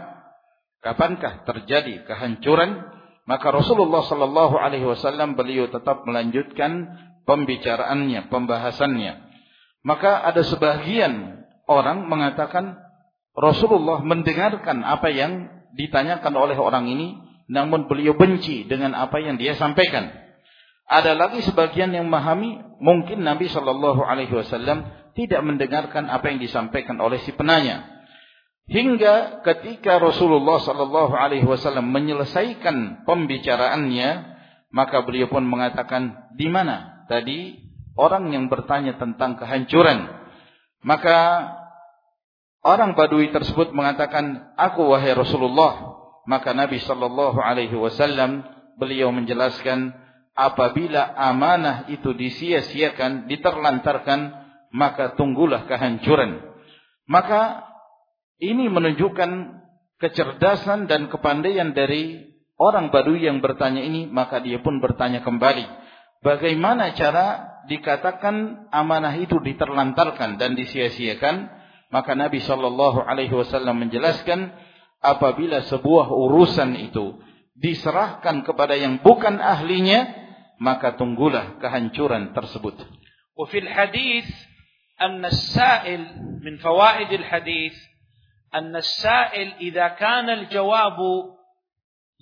B: Kapankah terjadi kehancuran? Maka Rasulullah sallallahu alaihi wasallam beliau tetap melanjutkan pembicaraannya, pembahasannya. Maka ada sebagian orang mengatakan Rasulullah mendengarkan apa yang ditanyakan oleh orang ini, namun beliau benci dengan apa yang dia sampaikan. Ada lagi sebagian yang memahami, mungkin Nabi Shallallahu Alaihi Wasallam tidak mendengarkan apa yang disampaikan oleh si penanya. Hingga ketika Rasulullah Shallallahu Alaihi Wasallam menyelesaikan pembicaraannya, maka beliau pun mengatakan, di mana tadi orang yang bertanya tentang kehancuran. Maka orang Badui tersebut mengatakan, aku wahai Rasulullah. Maka Nabi Shallallahu Alaihi Wasallam beliau menjelaskan, apabila amanah itu disia-siakan, diterlantarkan, maka tunggulah kehancuran. Maka ini menunjukkan kecerdasan dan kepandaian dari orang Badui yang bertanya ini, maka dia pun bertanya kembali. Bagaimana cara dikatakan amanah itu diterlantarkan dan disia-siakan? Maka Nabi Shallallahu Alaihi Wasallam menjelaskan, apabila sebuah urusan itu diserahkan kepada yang bukan ahlinya, maka tunggulah kehancuran tersebut.
A: وفي الحديث أن السائل من فوائد الحديث أن السائل إذا كان الجواب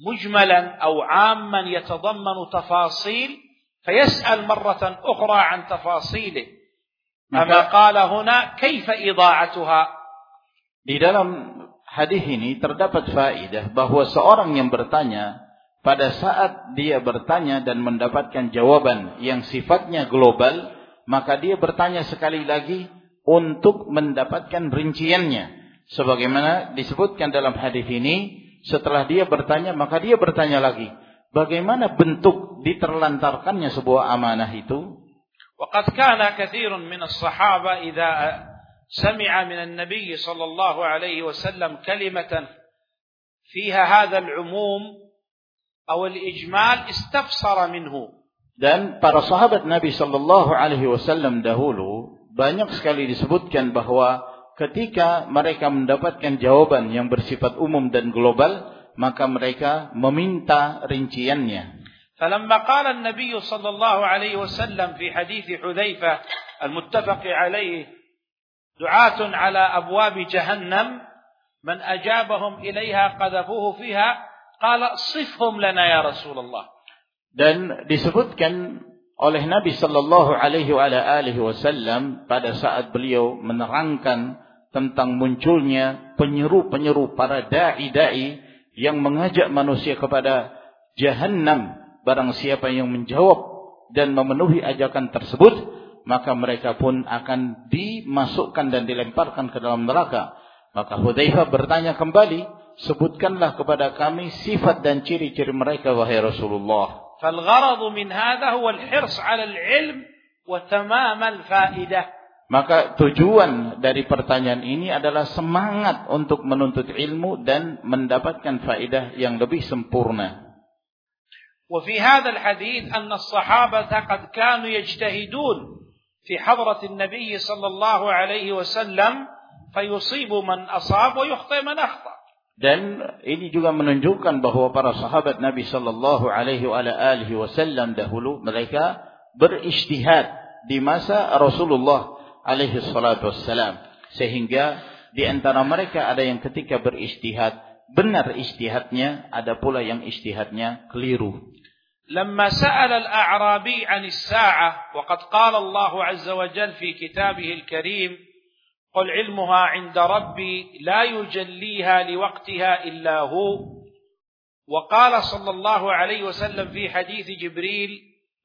A: مجملا أو عاما يتضمن تفاصيل فيسأل مرة أخرى عن تفاصيله كما قال هنا كيف إضاعتها
B: Di dalam hadis ini terdapat faidah bahwa seorang yang bertanya pada saat dia bertanya dan mendapatkan jawaban yang sifatnya global, maka dia bertanya sekali lagi untuk mendapatkan rinciannya. Sebagaimana disebutkan dalam hadis ini, setelah dia bertanya, maka dia bertanya lagi, bagaimana bentuk diterlantarkannya sebuah amanah itu?
A: وقد كان كثير من الصحابة إذا سمع من النبي صلى الله عليه وسلم كلمة فيها هذا العموم أو الإجمال استفسر منه
B: dan para sahabat Nabi Shallallahu Alaihi Wasallam dahulu banyak sekali disebutkan bahwa ketika mereka mendapatkan jawaban yang bersifat umum dan global maka mereka meminta rinciannya.
A: فلما قال النبي صلى الله عليه وسلم في حديث حذيفة المتفق عليه دعاة على أبواب جهنم من أجابهم إليها قذفوه فيها Qala sifhum lana ya Rasulullah.
B: Dan disebutkan oleh Nabi sallallahu alaihi wa alihi wasallam pada saat beliau menerangkan tentang munculnya penyeru-penyeru para dai-dai yang mengajak manusia kepada jahannam barang siapa yang menjawab dan memenuhi ajakan tersebut maka mereka pun akan dimasukkan dan dilemparkan ke dalam neraka maka Hudzaifah bertanya kembali sebutkanlah kepada kami sifat dan ciri-ciri mereka wahai Rasulullah.
A: فالغرض من هذا هو الحرص على العلم وتمام الفائدة.
B: Maka tujuan dari pertanyaan ini adalah semangat untuk menuntut ilmu dan mendapatkan faedah yang lebih sempurna.
A: وفي هذا الحديث أن الصحابة قد كانوا يجتهدون في حضرة النبي صلى الله عليه وسلم فيصيب من أصاب ويخطئ من أخطأ.
B: Dan ini juga menunjukkan bahwa para sahabat Nabi Shallallahu Alaihi Wasallam dahulu mereka beristihad di masa Rasulullah Alaihi Wasallam sehingga di antara mereka ada yang ketika beristihad benar istihadnya ada pula yang istihadnya keliru.
A: لما سأل الأعرابي عن الساعة وقد قال الله عز وجل في كتابه الكريم قل علمها عند ربي لا يجليها لوقتها إلا هو. وقال صلى الله عليه وسلم في حديث جبريل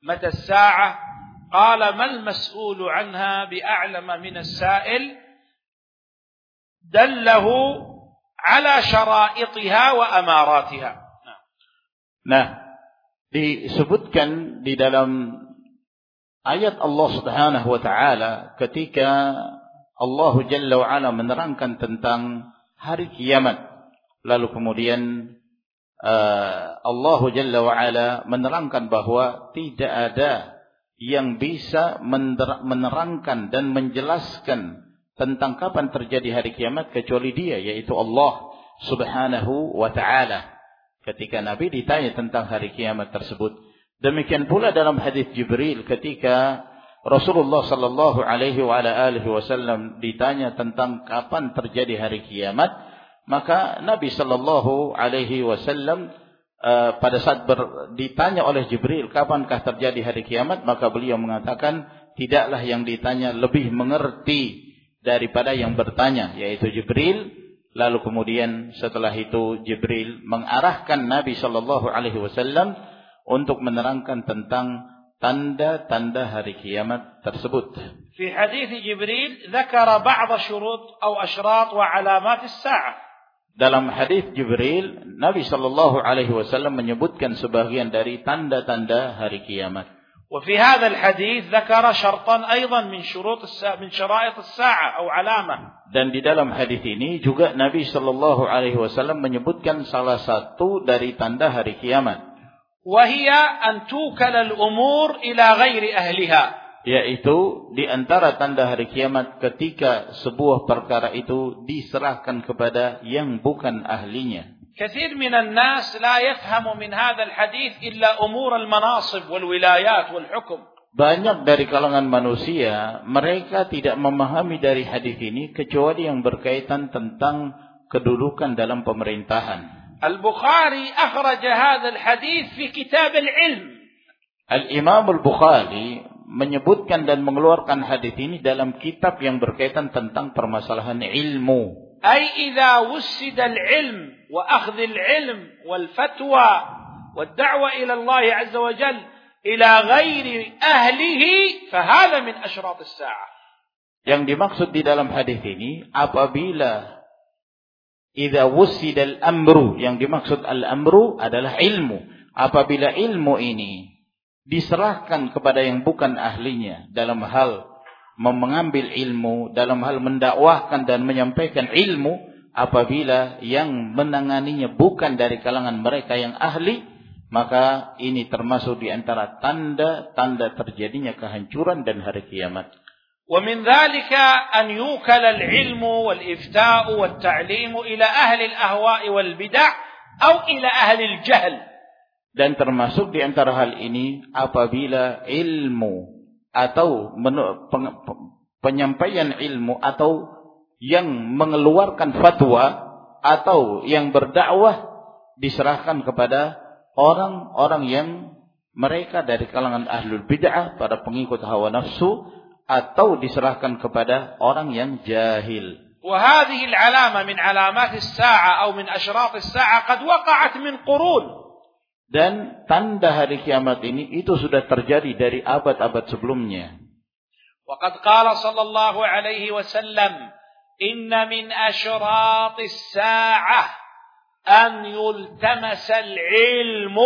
A: متى الساعة؟ قال ما المسؤول عنها بأعلم من السائل دله على شرائطها وأماراتها
B: Nah, disebutkan di dalam ayat Allah Subhanahu wa taala ketika Allah Jalla wa'ala menerangkan tentang hari kiamat. Lalu kemudian uh, Allah Jalla wa'ala menerangkan bahwa tidak ada yang bisa menerangkan dan menjelaskan tentang kapan terjadi hari kiamat kecuali dia yaitu Allah Subhanahu wa taala. Ketika Nabi ditanya tentang hari kiamat tersebut, demikian pula dalam hadis Jibril ketika Rasulullah sallallahu alaihi wa ala alihi wasallam ditanya tentang kapan terjadi hari kiamat, maka Nabi Shallallahu Alaihi Wasallam uh, pada saat ber, ditanya oleh Jibril kapankah terjadi hari kiamat, maka beliau mengatakan tidaklah yang ditanya lebih mengerti daripada yang bertanya, yaitu Jibril. Lalu kemudian setelah itu Jibril mengarahkan Nabi Shallallahu Alaihi Wasallam untuk menerangkan tentang tanda-tanda hari kiamat tersebut.
A: في حديث جبريل ذكر بعض شروط أو أشراط وعلامات الساعة.
B: Dalam hadis Jibril, Nabi Shallallahu Alaihi Wasallam menyebutkan sebagian dari tanda-tanda hari kiamat.
A: وفي هذا الحديث ذكر شرطا أيضا من شروط الساعة من شرائط الساعة أو علامة.
B: Dan di dalam hadis ini juga Nabi Shallallahu Alaihi Wasallam menyebutkan salah satu dari tanda hari kiamat.
A: وهي أن توكل الأمور إلى غير أهلها.
B: Yaitu di antara tanda hari kiamat ketika sebuah perkara itu diserahkan kepada yang bukan ahlinya.
A: كثير من الناس لا يفهم من هذا الحديث إلا أمور المناصب والولايات والحكم.
B: Banyak dari kalangan manusia mereka tidak memahami dari hadis ini kecuali yang berkaitan tentang kedudukan dalam pemerintahan.
A: البخاري أخرج هذا الحديث في كتاب العلم.
B: Al-Imam Al-Bukhari menyebutkan dan mengeluarkan hadis ini dalam kitab yang berkaitan tentang permasalahan ilmu.
A: Ai idza wussida al-ilm wa akhdh al-ilm wal fatwa wad da'wa ila Allah azza wa jal ila ghairi ahlihi fa hadha min ashrat as-sa'ah.
B: Yang dimaksud di dalam hadis ini apabila idza wussida al-amru yang dimaksud al-amru adalah ilmu. Apabila ilmu ini diserahkan kepada yang bukan ahlinya dalam hal mengambil ilmu, dalam hal mendakwahkan dan menyampaikan ilmu, apabila yang menanganinya bukan dari kalangan mereka yang ahli, maka ini termasuk di antara tanda-tanda terjadinya kehancuran dan hari kiamat.
A: ومن ذلك أن يوكل العلم والإفتاء والتعليم إلى أهل الأهواء والبدع أو إلى أهل الجهل
B: Dan termasuk di antara hal ini apabila ilmu atau penyampaian ilmu atau yang mengeluarkan fatwa atau yang berdakwah diserahkan kepada orang-orang yang mereka dari kalangan ahlul bid'ah, para pengikut hawa nafsu atau diserahkan kepada orang yang jahil.
A: وهذه العلامة من علامات الساعة أو من أشراط الساعة قد وقعت من قرون
B: dan tanda hari kiamat ini itu sudah terjadi dari abad-abad sebelumnya.
A: وقد قال صلى الله عليه وسلم إن من أشراط الساعة أن يلتمس العلم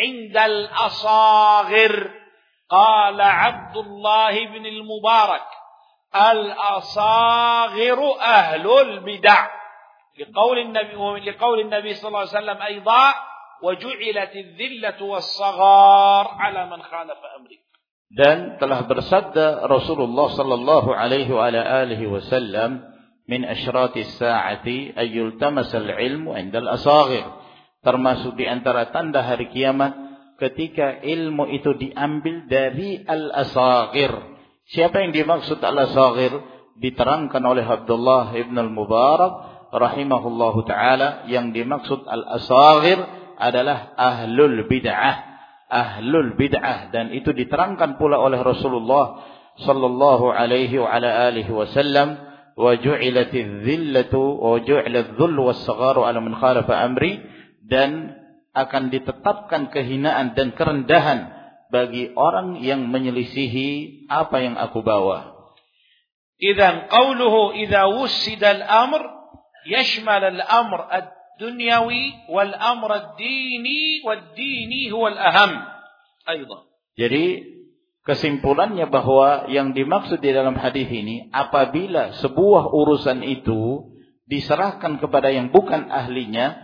A: عند الأصاغر قال عبد الله بن المبارك الأصاغر أهل البدع لقول النبي لقول النبي صلى الله عليه وسلم أيضا وجعلت الذلة والصغار على من خالف أمري
B: dan telah bersabda Rasulullah sallallahu alaihi wa alihi wasallam min asyratis saati ayyul tamasal ilmu indal asaghir termasuk di antara tanda hari kiamat ketika ilmu itu diambil dari al-asaghir siapa yang dimaksud al-asaghir diterangkan oleh Abdullah ibn al-Mubarak rahimahullahu taala yang dimaksud al-asaghir adalah ahlul bid'ah. Ahlul bid'ah. Dan itu diterangkan pula oleh Rasulullah sallallahu alaihi wa ala alihi wasallam. Wa ju'ilatidz dhillatu wa ju'iladz dhull was-sagharu ala man khalafa amri. Dan akan ditetapkan kehinaan dan kerendahan bagi orang yang menyelisihi apa yang aku bawa.
A: Idzan qawluhu idza wussida al-amr yashmal al-amr ad dunyawi wal amr dini wal dini huwal aham.
B: Jadi kesimpulannya bahwa yang dimaksud di dalam hadis ini apabila sebuah urusan itu diserahkan kepada yang bukan ahlinya,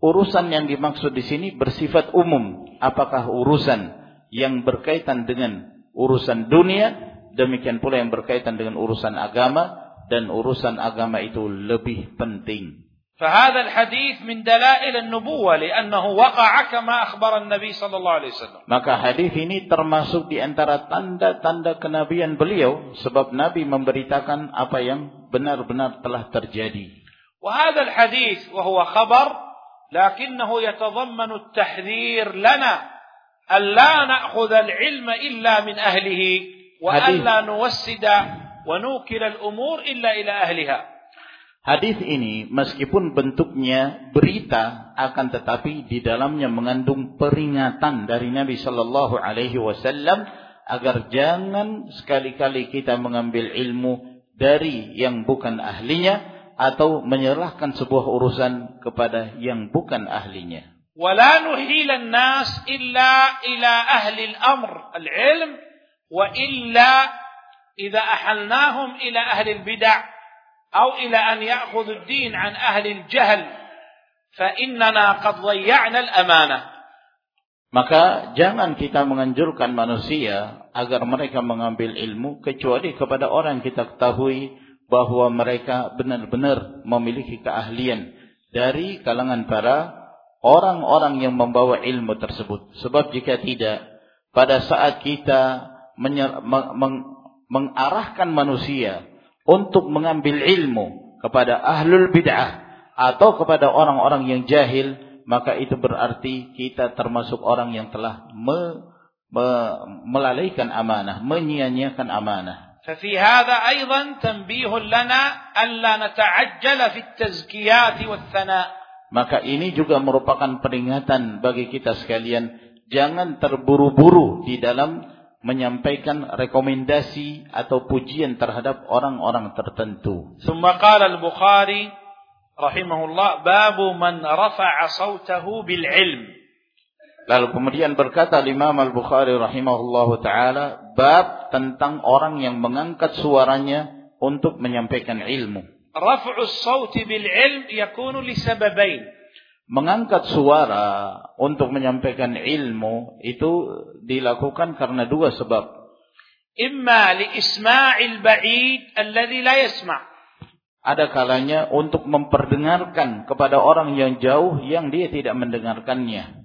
B: urusan yang dimaksud di sini bersifat umum. Apakah urusan yang berkaitan dengan urusan dunia, demikian pula yang berkaitan dengan urusan agama dan urusan agama itu lebih penting.
A: فهذا الحديث من دلائل النبوة لأنه وقع كما أخبر النبي صلى الله عليه وسلم.
B: Maka hadis ini termasuk di antara tanda-tanda kenabian beliau sebab Nabi memberitakan apa yang benar-benar telah terjadi.
A: وهذا الحديث وهو خبر لكنه يتضمن التحذير لنا أن لا نأخذ العلم إلا من أهله وأن لا نوسد ونوكل الأمور إلا إلى أهلها
B: Hadis ini meskipun bentuknya berita akan tetapi di dalamnya mengandung peringatan dari Nabi Shallallahu Alaihi Wasallam agar jangan sekali-kali kita mengambil ilmu dari yang bukan ahlinya atau menyerahkan sebuah urusan kepada yang bukan ahlinya.
A: ولا نحيل الناس إلا إلى أهل الأمر العلم وإلا إذا أحلناهم إلى أهل البدع أو إلى أن يأخذ الدين عن أهل الجهل فإننا قد ضيعنا الأمانة
B: Maka jangan kita menganjurkan manusia agar mereka mengambil ilmu kecuali kepada orang yang kita ketahui bahwa mereka benar-benar memiliki keahlian dari kalangan para orang-orang yang membawa ilmu tersebut. Sebab jika tidak, pada saat kita mengarahkan manusia untuk mengambil ilmu kepada ahlul bid'ah atau kepada orang-orang yang jahil, maka itu berarti kita termasuk orang yang telah me, me, melalaikan amanah, menyia-nyiakan amanah.
A: ففي هذا أيضا تنبيه لنا ألا نتعجل في التزكيات والثناء
B: maka ini juga merupakan peringatan bagi kita sekalian jangan terburu-buru di dalam menyampaikan rekomendasi atau pujian terhadap orang-orang tertentu.
A: Summa qala al-Bukhari rahimahullah babu man rafa'a sawtahu bil ilm.
B: Lalu kemudian berkata Imam Al-Bukhari rahimahullah taala bab tentang orang yang mengangkat suaranya untuk menyampaikan ilmu.
A: Raf'u sauti bil ilm yakunu li sababain.
B: Mengangkat suara untuk menyampaikan ilmu itu dilakukan karena dua sebab.
A: Imma li isma'il ba'id alladhi la yasma'.
B: Ada kalanya untuk memperdengarkan kepada orang yang jauh yang dia tidak mendengarkannya.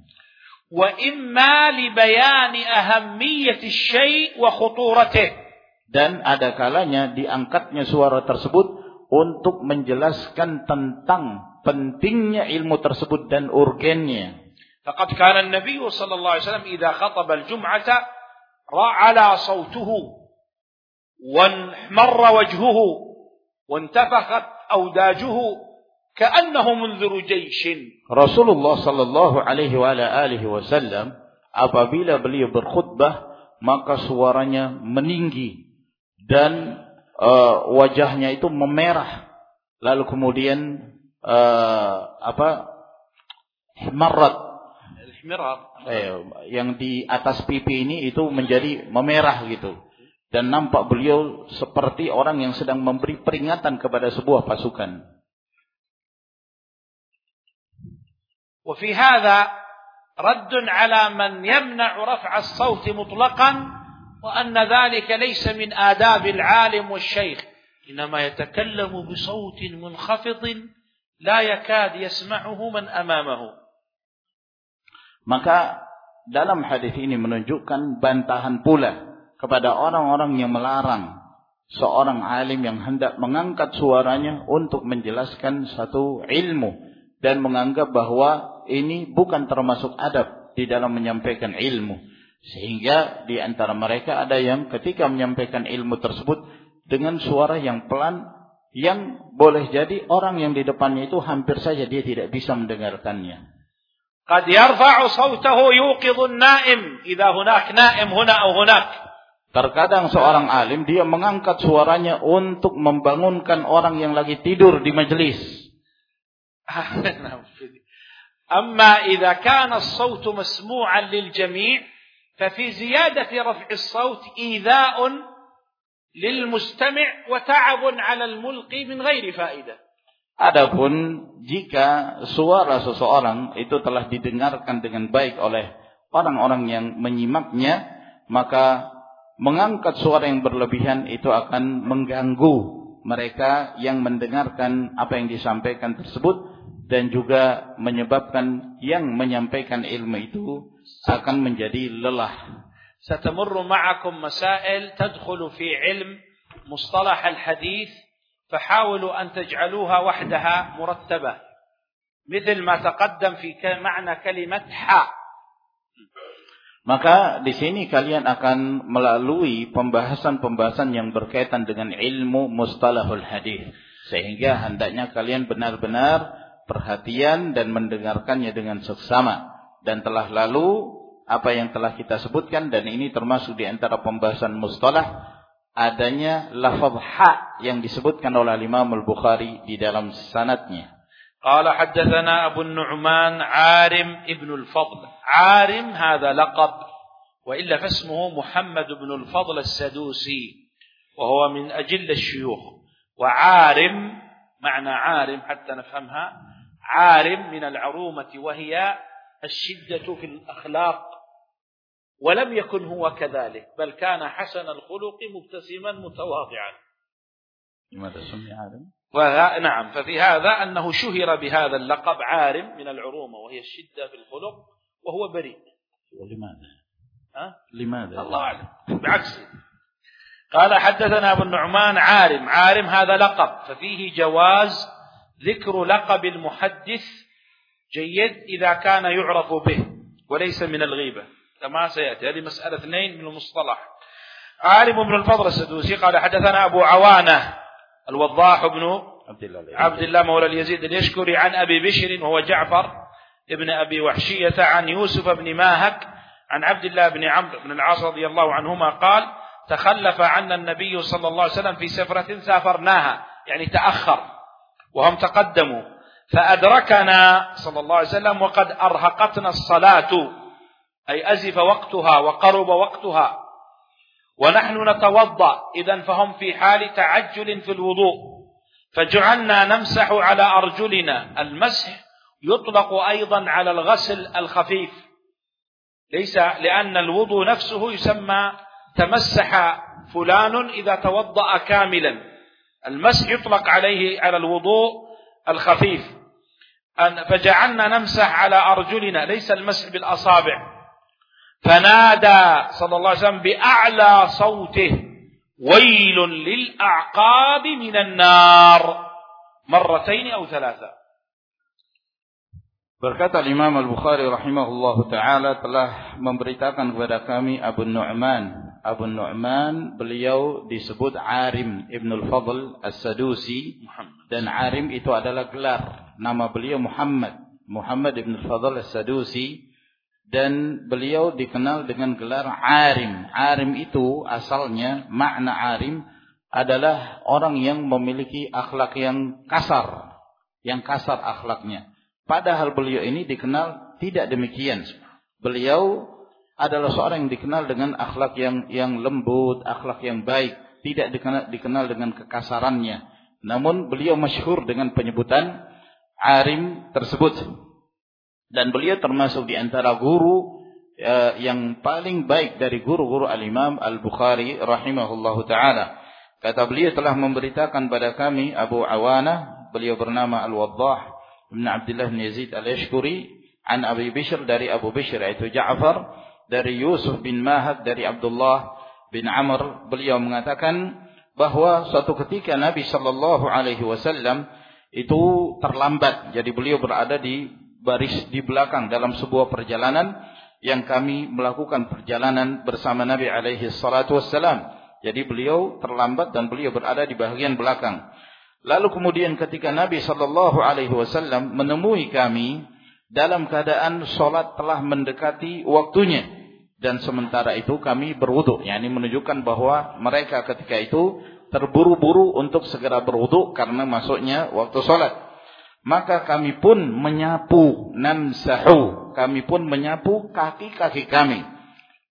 A: Wa imma li bayani ahammiyati syai' wa khuturatihi.
B: Dan ada kalanya diangkatnya suara tersebut untuk menjelaskan tentang pentingnya ilmu tersebut dan urgennya.
A: Faqad kana an-nabiy sallallahu alaihi wasallam idza khataba al-jum'ata ra'ala sawtuhu wanmarra wajhuhu wantafakhat awdajuhu ka'annahu munziru jayshin.
B: Rasulullah sallallahu alaihi wa alihi wasallam apabila beliau berkhutbah maka suaranya meninggi dan uh, wajahnya itu memerah lalu kemudian uh, apa himarat eh, yang di atas pipi ini itu menjadi memerah gitu dan nampak beliau seperti orang yang sedang memberi peringatan kepada sebuah pasukan.
A: وفي هذا رد على من يمنع رفع الصوت مطلقا وأن ذلك ليس من آداب العالم والشيخ إنما يتكلم بصوت منخفض لا يكاد يسمعه من أمامه
B: Maka dalam hadis ini menunjukkan bantahan pula kepada orang-orang yang melarang seorang alim yang hendak mengangkat suaranya untuk menjelaskan satu ilmu dan menganggap bahwa ini bukan termasuk adab di dalam menyampaikan ilmu. Sehingga di antara mereka ada yang ketika menyampaikan ilmu tersebut dengan suara yang pelan yang boleh jadi orang yang di depannya itu hampir saja dia tidak bisa mendengarkannya.
A: قد يرفع صوته يوقظ النائم إذا هناك نائم هنا أو هناك.
B: Terkadang seorang alim dia mengangkat suaranya untuk membangunkan orang yang lagi tidur di majelis.
A: أما إذا كان الصوت مسموعا للجميع ففي زيادة رفع الصوت إيذاء للمستمع وتعب على الملقي من غير فائدة
B: Adapun jika suara seseorang itu telah didengarkan dengan baik oleh orang-orang yang menyimaknya, maka mengangkat suara yang berlebihan itu akan mengganggu mereka yang mendengarkan apa yang disampaikan tersebut dan juga menyebabkan yang menyampaikan ilmu itu akan menjadi lelah.
A: ستمر معكم مسائل تدخل في علم مصطلح الحديث فحاولوا أن تجعلوها وحدها مرتبة مثل ما تقدم في معنى كلمة حاء
B: Maka di sini kalian akan melalui pembahasan-pembahasan yang berkaitan dengan ilmu mustalahul hadis. Sehingga hendaknya kalian benar-benar perhatian dan mendengarkannya dengan seksama. Dan telah lalu apa yang telah kita sebutkan dan ini termasuk di antara pembahasan mustalah adanya lafaz ha yang disebutkan oleh Imam Al-Bukhari di dalam sanatnya.
A: قال حدثنا أبو النعمان عارم ابن الفضل عارم هذا لقب وإلا فاسمه محمد بن الفضل السدوسي وهو من أجل الشيوخ وعارم معنى عارم حتى نفهمها عارم من العرومة وهي الشدة في الأخلاق ولم يكن هو كذلك بل كان حسن الخلق مبتسما متواضعا.
B: لماذا سمي عارم؟
A: نعم ففي هذا أنه شهر بهذا اللقب عارم من العرومة وهي الشدة في الخلق وهو بريء.
B: ولماذا؟
A: ها؟
B: لماذا؟
A: الله أعلم. بعكس. قال حدثنا أبو النعمان عارم. عارم هذا لقب ففيه جواز ذكر لقب المحدث جيد إذا كان يعرف به وليس من الغيبة. كما سيأتي. هذه مسألة اثنين من المصطلح. عالم بن الفضل السدوسي قال حدثنا أبو عوانة الوضاح بن عبد الله, عبد الله مولى اليزيد اليشكري عن أبي بشر وهو جعفر ابن أبي وحشية عن يوسف بن ماهك عن عبد الله بن عمرو بن العاص رضي الله عنهما قال تخلف عنا النبي صلى الله عليه وسلم في سفرة سافرناها يعني تأخر وهم تقدموا فأدركنا صلى الله عليه وسلم وقد أرهقتنا الصلاة. أي أزف وقتها وقرب وقتها. ونحن نتوضأ. إذا فهم في حال تعجل في الوضوء. فجعلنا نمسح على أرجلنا. المسح يطلق أيضا على الغسل الخفيف. ليس لأن الوضوء نفسه يسمى تمسح فلان إذا توضأ كاملا. المسح يطلق عليه على الوضوء الخفيف. فجعلنا نمسح على أرجلنا. ليس المسح بالأصابع. فنادى صلى الله عليه وسلم بأعلى صوته ويل للأعقاب من النار مرتين أو ثلاثة
B: Berkata Imam Al-Bukhari rahimahullahu taala telah memberitakan kepada kami Abu Nu'man. Abu Nu'man beliau disebut Arim Ibn Al-Fadl As-Sadusi dan Arim itu adalah gelar nama beliau Muhammad. Muhammad Ibn Al-Fadl As-Sadusi dan beliau dikenal dengan gelar arim. Arim itu asalnya makna arim adalah orang yang memiliki akhlak yang kasar, yang kasar akhlaknya. Padahal beliau ini dikenal tidak demikian. Beliau adalah seorang yang dikenal dengan akhlak yang yang lembut, akhlak yang baik, tidak dikenal, dikenal dengan kekasarannya. Namun beliau masyhur dengan penyebutan arim tersebut. Dan beliau termasuk di antara guru uh, yang paling baik dari guru-guru al-Imam Al-Bukhari rahimahullahu taala. Kata beliau telah memberitakan pada kami Abu Awana, beliau bernama Al-Waddah bin Abdullah bin Yazid Al-Yashkuri, an Abi Bishr dari Abu Bishr yaitu Ja'far, dari Yusuf bin Mahad dari Abdullah bin Amr, beliau mengatakan bahwa suatu ketika Nabi sallallahu alaihi wasallam itu terlambat. Jadi beliau berada di baris di belakang dalam sebuah perjalanan yang kami melakukan perjalanan bersama Nabi alaihi salatu wassalam. Jadi beliau terlambat dan beliau berada di bagian belakang. Lalu kemudian ketika Nabi sallallahu alaihi wasallam menemui kami dalam keadaan solat telah mendekati waktunya dan sementara itu kami berwudu, yakni menunjukkan bahwa mereka ketika itu terburu-buru untuk segera berwudu karena masuknya waktu solat maka kami pun menyapu namsahu. Kami pun menyapu kaki-kaki kami.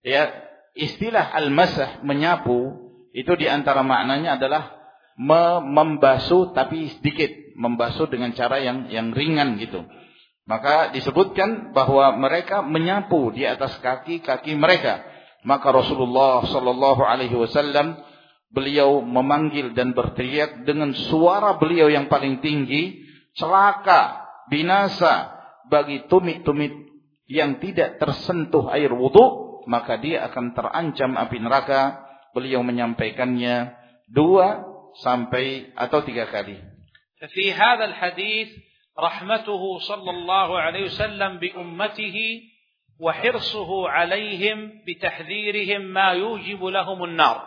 B: Ya istilah al-masah menyapu itu di antara maknanya adalah membasuh tapi sedikit. Membasuh dengan cara yang yang ringan gitu. Maka disebutkan bahwa mereka menyapu di atas kaki-kaki mereka. Maka Rasulullah sallallahu alaihi wasallam beliau memanggil dan berteriak dengan suara beliau yang paling tinggi celaka, binasa bagi tumit-tumit yang tidak tersentuh air wudhu, maka dia akan terancam api neraka. Beliau menyampaikannya dua sampai atau tiga kali.
A: ففي هذا الحديث رحمته صلى الله عليه وسلم بأمته وحرصه عليهم بتحذيرهم ما يوجب لهم النار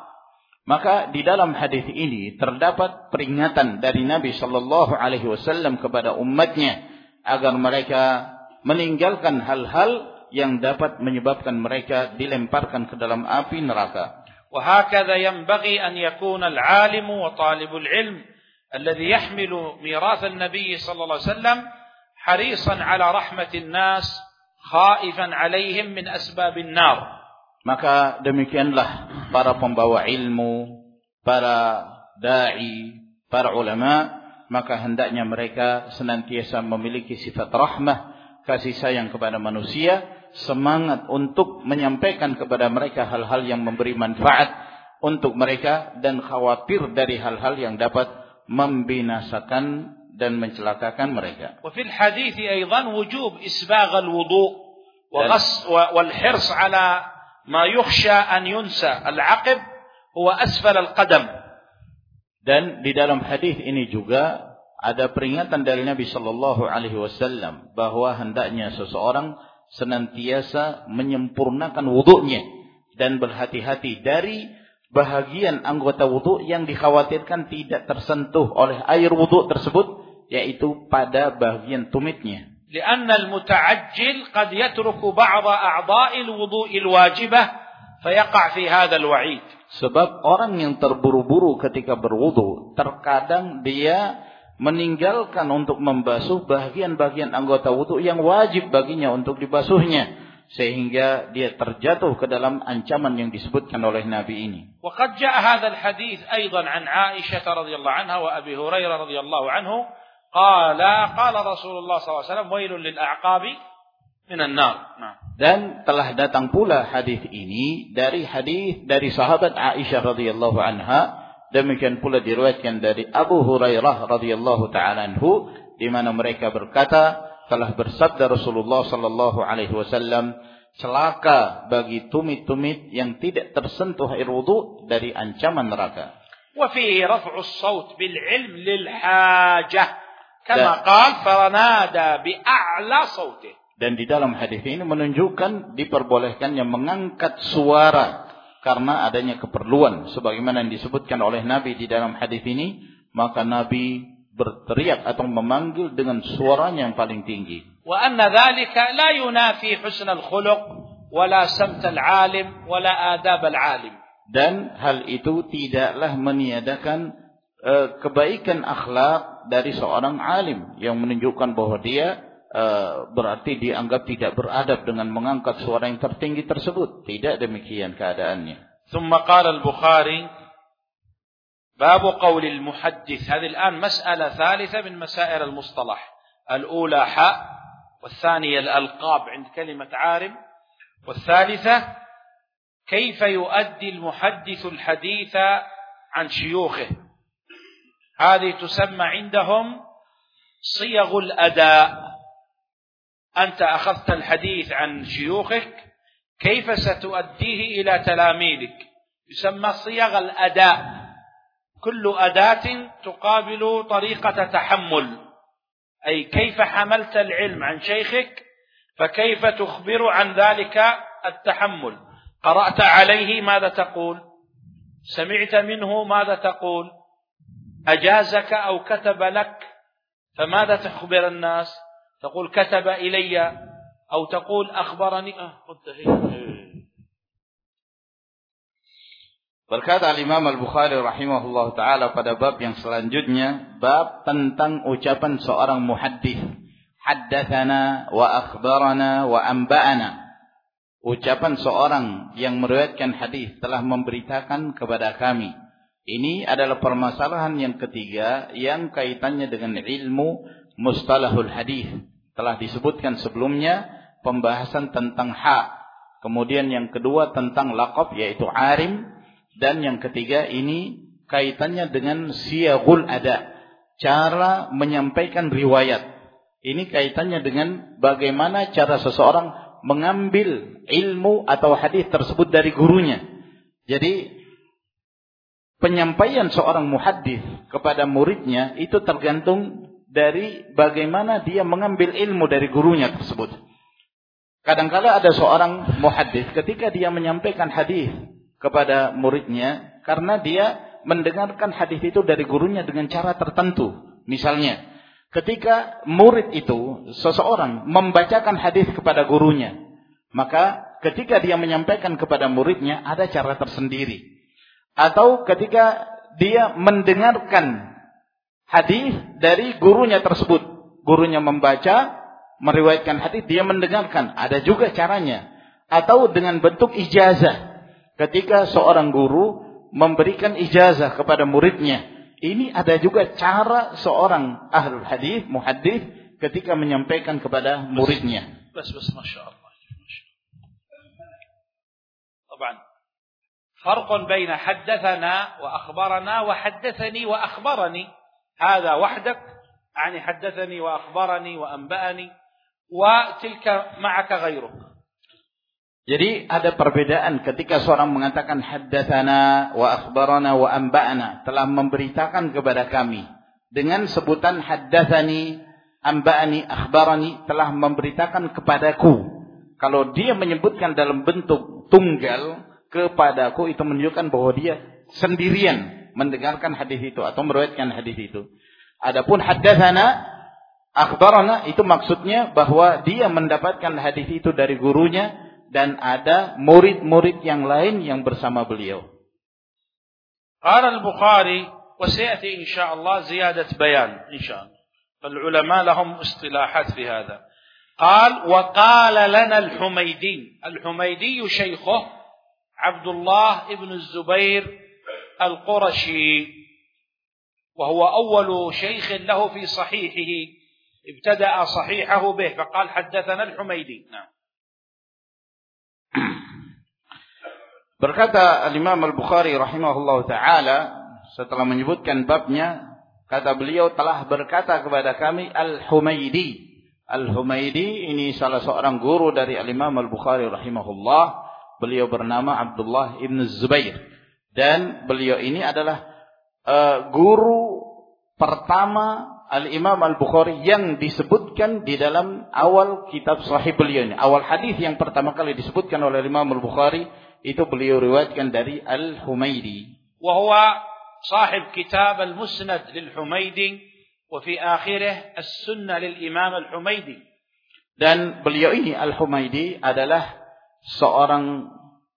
B: Maka di dalam hadis ini terdapat peringatan dari Nabi Shallallahu Alaihi Wasallam kepada umatnya agar mereka meninggalkan hal-hal yang dapat menyebabkan mereka dilemparkan ke dalam api neraka.
A: وهكذا ينبغي أن يكون العالم وطالب العلم الذي يحمل ميراث النبي صلى الله عليه وسلم حريصا على رحمة الناس خائفا عليهم من أسباب النار
B: Maka demikianlah para pembawa ilmu, para dai, para ulama, maka hendaknya mereka senantiasa memiliki sifat rahmah, kasih sayang kepada manusia, semangat untuk menyampaikan kepada mereka hal-hal yang memberi manfaat untuk mereka dan khawatir dari hal-hal yang dapat membinasakan dan mencelakakan mereka.
A: وفي الحديث أيضا وجوب إسباغ الوضوء وغس والحرص على ما يخشى أن ينسى العقب هو أسفل القدم.
B: Dan di dalam hadis ini juga ada peringatan dari Nabi Shallallahu alaihi wasallam bahwa hendaknya seseorang senantiasa menyempurnakan wudhunya dan berhati-hati dari bahagian anggota wudhu yang dikhawatirkan tidak tersentuh oleh air wudhu tersebut yaitu pada bagian tumitnya
A: لأن المتعجل قد يترك بعض أعضاء الوضوء الواجبة فيقع في هذا الوعيد.
B: Sebab orang yang terburu-buru ketika berwudu terkadang dia meninggalkan untuk membasuh bagian-bagian anggota wudu yang wajib baginya untuk dibasuhnya sehingga dia terjatuh ke dalam ancaman yang disebutkan oleh Nabi ini.
A: وقد جاء هذا الحديث أيضا عن عائشة رضي الله عنها وأبي هريرة رضي الله عنه قال قال رسول الله صلى الله عليه وسلم ويل للأعقاب من النار
B: Dan telah datang pula hadis ini dari hadis dari sahabat Aisyah radhiyallahu anha demikian pula diriwayatkan dari Abu Hurairah radhiyallahu taala anhu di mana mereka berkata telah bersabda Rasulullah sallallahu alaihi wasallam celaka bagi tumit-tumit yang tidak tersentuh air wudu dari ancaman neraka.
A: وفيه رفع الصوت بالعلم للحاجة Kama qal faranada bi a'la.
B: Dan di dalam hadis ini menunjukkan diperbolehkannya mengangkat suara karena adanya keperluan sebagaimana yang disebutkan oleh Nabi di dalam hadis ini maka Nabi berteriak atau memanggil dengan suaranya yang paling tinggi.
A: Wa anna dzalika la yunafi khuluq wala alim wala adab al alim.
B: Dan hal itu tidaklah meniadakan uh, kebaikan akhlak dari seorang alim yang menunjukkan bahwa dia uh, berarti dianggap tidak beradab dengan mengangkat suara yang tertinggi tersebut. Tidak demikian keadaannya.
A: ثم قال البخاري باب قول المحدث هذه الآن مسألة ثالثة من مسائل المصطلح الأولى حاء والثانية الألقاب عند كلمة عارم والثالثة كيف يؤدي المحدث الحديث عن شيوخه هذه تسمى عندهم صيغ الأداء. أنت أخذت الحديث عن شيوخك كيف ستؤديه إلى تلاميذك؟ يسمى صيغ الأداء. كل أداة تقابل طريقة تحمل. أي كيف حملت العلم عن شيخك فكيف تخبر عن ذلك التحمل؟ قرأت عليه ماذا تقول؟ سمعت منه ماذا تقول؟ أجازك أو كتب لك فماذا تخبر الناس تقول كتب إلي أو تقول أخبرني آه
B: Berkata Imam Al-Bukhari rahimahullah taala pada bab yang selanjutnya, bab tentang ucapan seorang muhaddis. Haddatsana wa akhbarana wa anba'ana. Ucapan seorang yang meriwayatkan hadis telah memberitakan kepada kami. ini adalah permasalahan yang ketiga yang kaitannya dengan ilmu mustalahul hadis. Telah disebutkan sebelumnya pembahasan tentang hak. Kemudian yang kedua tentang laqab yaitu arim dan yang ketiga ini kaitannya dengan siyagul ada. Cara menyampaikan riwayat. Ini kaitannya dengan bagaimana cara seseorang mengambil ilmu atau hadis tersebut dari gurunya. Jadi penyampaian seorang muhaddis kepada muridnya itu tergantung dari bagaimana dia mengambil ilmu dari gurunya tersebut. Kadangkala ada seorang muhaddis ketika dia menyampaikan hadis kepada muridnya karena dia mendengarkan hadis itu dari gurunya dengan cara tertentu. Misalnya, ketika murid itu seseorang membacakan hadis kepada gurunya, maka ketika dia menyampaikan kepada muridnya ada cara tersendiri. Atau ketika dia mendengarkan hadis dari gurunya tersebut. Gurunya membaca, meriwayatkan hadis, dia mendengarkan. Ada juga caranya. Atau dengan bentuk ijazah. Ketika seorang guru memberikan ijazah kepada muridnya. Ini ada juga cara seorang ahlul hadis, muhaddis ketika menyampaikan kepada muridnya. Bas, bas, Masya Allah.
A: فرق بين حدثنا وأخبرنا وحدثني وأخبرني هذا وحدك يعني حدثني وأخبرني وأنبأني وتلك معك غيرك
B: Jadi ada perbedaan ketika seorang mengatakan haddatsana wa akhbarana wa anba'ana telah memberitakan kepada kami dengan sebutan haddatsani anba'ani akhbarani telah memberitakan kepadaku. Kalau dia menyebutkan dalam bentuk tunggal kepadaku itu menunjukkan bahwa dia sendirian mendengarkan hadis itu atau meriwayatkan hadis itu. Adapun haddatsana akhbarana itu maksudnya bahwa dia mendapatkan hadis itu dari gurunya dan ada murid-murid yang lain yang bersama beliau.
A: قال البخاري وسيأتي إن شاء الله زيادة بيان إن شاء الله فالعلماء لهم اصطلاحات في هذا قال وقال لنا الحميدي الحميدي شيخه عبد الله بن الزبير القرشي وهو أول شيخ له في صحيحه ابتدأ صحيحه به فقال حدثنا الحميدي نعم
B: Berkata Al-Imam Al-Bukhari rahimahullah ta'ala setelah menyebutkan babnya kata beliau telah berkata kepada kami Al-Humaydi Al-Humaydi ini salah seorang guru dari Al-Imam Al-Bukhari rahimahullah Beliau bernama Abdullah ibn Zubair. Dan beliau ini adalah uh, guru pertama Al-Imam Al-Bukhari yang disebutkan di dalam awal kitab sahih beliau ini. Awal hadis yang pertama kali disebutkan oleh Imam Al-Bukhari itu beliau riwayatkan dari Al-Humaidi.
A: وهو صاحب كتاب المسند للحميدي وفي آخره السنة للإمام الحميدي.
B: Dan beliau ini Al-Humaidi adalah seorang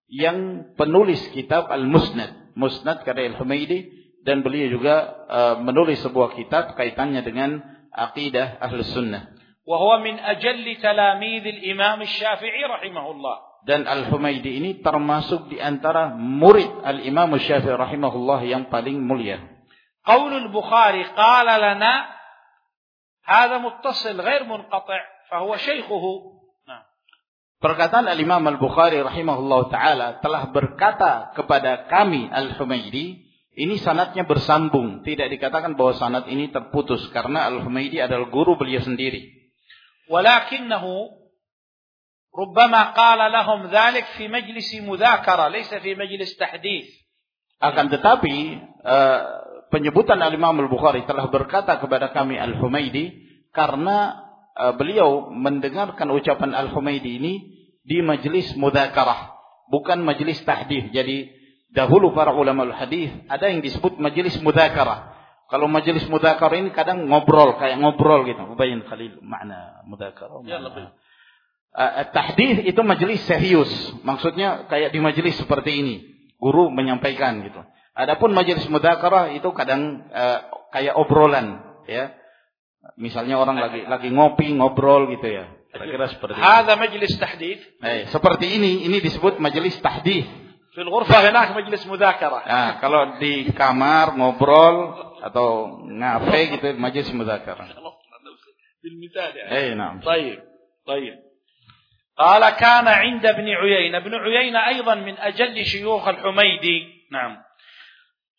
B: yang penulis kitab Al-Musnad. Musnad karya Al-Humaydi dan beliau juga uh, menulis sebuah kitab kaitannya dengan aqidah Ahlus Sunnah.
A: وهو من أجل تلاميذ الإمام الشافعي رحمه الله.
B: Dan Al-Humaydi ini termasuk di antara murid Al-Imam Syafi'i rahimahullah yang paling mulia.
A: قول البخاري قال لنا هذا متصل غير منقطع فهو شيخه
B: Perkataan Al-Imam Al-Bukhari rahimahullah ta'ala telah berkata kepada kami Al-Humaydi, ini sanatnya bersambung. Tidak dikatakan bahwa sanat ini terputus. Karena Al-Humaydi adalah guru beliau sendiri.
A: Walakinnahu rubbama qala lahum dhalik fi mudhakara, fi majlis tahdith.
B: Akan tetapi, uh, penyebutan Al-Imam Al-Bukhari telah berkata kepada kami Al-Humaydi, karena uh, beliau mendengarkan ucapan Al-Humaydi ini di majelis mudzakarah, bukan majelis tahdith. Jadi dahulu para ulama hadis ada yang disebut majelis mudzakarah. Kalau majelis mudzakarah ini kadang ngobrol kayak ngobrol gitu. Ubayin Khalil makna mudzakarah. Ya, lebih. Uh, tahdith itu majelis serius. Maksudnya kayak di majelis seperti ini. Guru menyampaikan gitu. Adapun majelis mudzakarah itu kadang uh, kayak obrolan ya. Misalnya orang lagi lagi ngopi ngobrol gitu ya.
A: Kira-kira seperti ini. Ada majlis tahdid.
B: Eh, seperti ini, ini disebut majelis tahdid.
A: Di ghurfah henak majelis mudzakarah.
B: Nah, kalau di kamar ngobrol atau ngafe gitu majelis mudzakarah.
A: بالمثال يعني. اي نعم. طيب طيب. قال كان عند ابن عيينة ابن عيينة أيضا من أجل شيوخ الحميدي نعم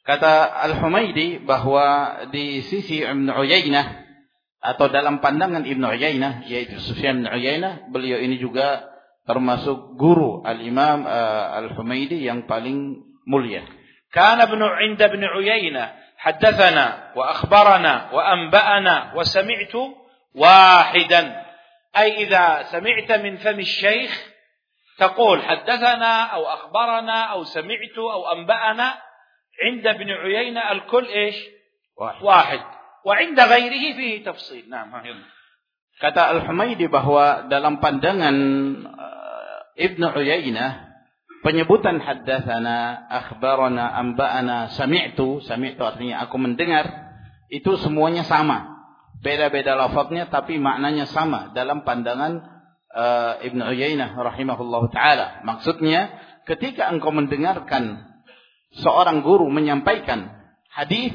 B: Kata Al-Humaidi bahwa di sisi Ibn Uyainah atau dalam pandangan Ibnu Uyainah yaitu Sufyan bin Uyainah beliau ini juga termasuk guru Al-Imam uh, Al-Humaidi yang paling mulia.
A: كان ابن عند ابن عيينة حدثنا وأخبرنا وأنبأنا وسمعت واحدا أي إذا سمعت من فم الشيخ تقول حدثنا أو أخبرنا أو سمعت أو أنبأنا عند ابن عيينة الكل إيش واحد, واحد. wa 'inda ghairihi fihi tafsil. Nah, mahir. Ya.
B: Kata Al-Humaidi bahwa dalam pandangan uh, Ibnu Uyainah penyebutan haddatsana, akhbarana, amba'ana, sami'tu, sami'tu artinya aku mendengar, itu semuanya sama. Beda-beda lafaznya tapi maknanya sama dalam pandangan uh, Ibnu Uyainah rahimahullahu taala. Maksudnya ketika engkau mendengarkan seorang guru menyampaikan hadis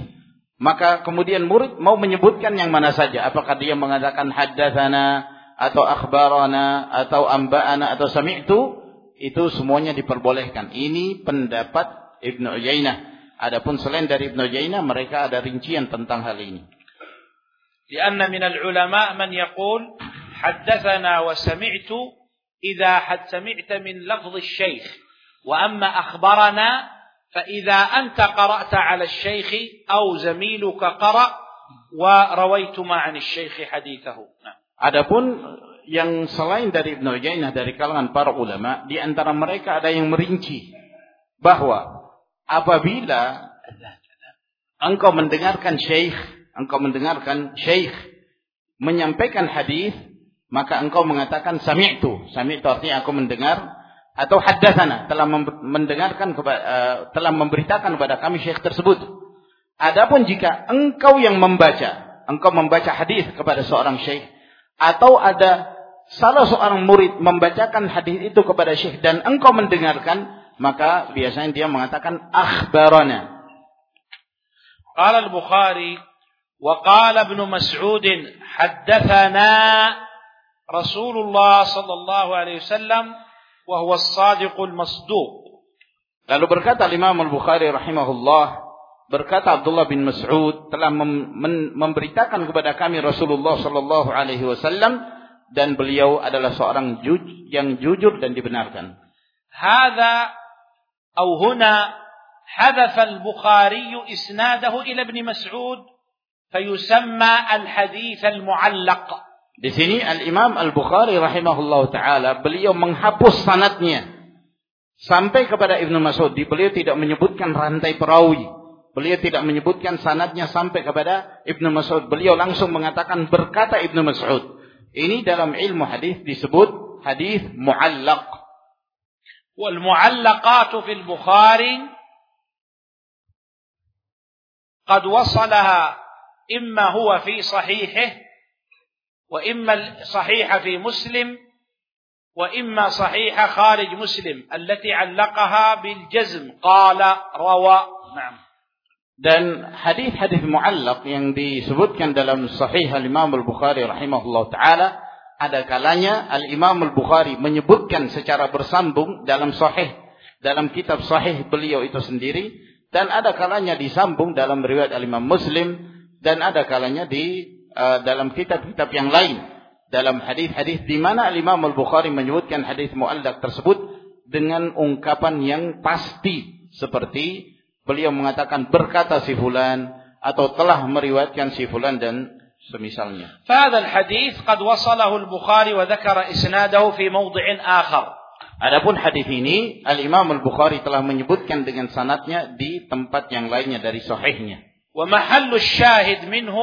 B: maka kemudian murid mau menyebutkan yang mana saja. Apakah dia mengatakan haddatsana atau akhbarana atau amba'ana atau sami'tu itu semuanya diperbolehkan. Ini pendapat Ibnu Uyainah. Adapun selain dari Ibnu Uyainah mereka ada rincian tentang hal ini.
A: لأن من العلماء من يقول حدثنا وسمعت إذا حد سمعت من لفظ الشيخ وأما أخبرنا فإذا أنت قرأت على الشيخ أو زميلك قرأ ورويتما عن الشيخ حديثه
B: Adapun yang selain dari Ibnu Uyainah dari kalangan para ulama, di antara mereka ada yang merinci bahwa apabila engkau mendengarkan syekh, engkau mendengarkan syekh menyampaikan hadis, maka engkau mengatakan sami'tu. Sami'tu artinya aku mendengar atau haddatsana telah mendengarkan uh, telah memberitakan kepada kami syekh tersebut. Adapun jika engkau yang membaca, engkau membaca hadis kepada seorang syekh atau ada salah seorang murid membacakan hadis itu kepada syekh dan engkau mendengarkan, maka biasanya dia mengatakan akhbarana.
A: Qala al-Bukhari wa qala Ibnu Mas'ud haddatsana Rasulullah sallallahu alaihi wasallam وهو الصادق المصدوق
B: Lalu berkata Imam Al-Bukhari rahimahullah, berkata Abdullah bin Mas'ud telah mem memberitakan kepada kami Rasulullah sallallahu alaihi wasallam dan beliau adalah seorang juj yang jujur dan dibenarkan.
A: Hadza atau huna حذف البخاري إسناده إلى ابن مسعود فيسمى الحديث المعلق
B: Di sini Al-Imam Al-Bukhari rahimahullah taala beliau menghapus sanatnya sampai kepada Ibnu Mas'ud. Beliau tidak menyebutkan rantai perawi. Beliau tidak menyebutkan sanatnya sampai kepada Ibnu Mas'ud. Beliau langsung mengatakan berkata Ibnu Mas'ud. Ini dalam ilmu hadis disebut hadis muallaq.
A: Wal في البخاري Bukhari qad wasalaha imma huwa fi وإما صحيح في مسلم وإما صحيح خارج مسلم التي علقها بالجزم قال روى نعم
B: dan hadis-hadis muallaq yang disebutkan dalam sahih al-Imam al-Bukhari rahimahullah taala ada kalanya al-Imam al-Bukhari menyebutkan secara bersambung dalam sahih dalam kitab sahih beliau itu sendiri dan ada kalanya disambung dalam riwayat al-Imam Muslim dan ada kalanya di uh, dalam kitab-kitab yang lain dalam hadis-hadis di mana Imam Al-Bukhari menyebutkan hadis muallak tersebut dengan ungkapan yang pasti seperti beliau mengatakan berkata si fulan atau telah meriwayatkan si fulan dan semisalnya.
A: فهذا الحديث قد وصله البخاري وذكر إسناده في موضع آخر.
B: Adapun hadis ini Al Imam Al Bukhari telah menyebutkan dengan sanatnya di tempat yang lainnya dari sahihnya.
A: ومحل الشاهد منه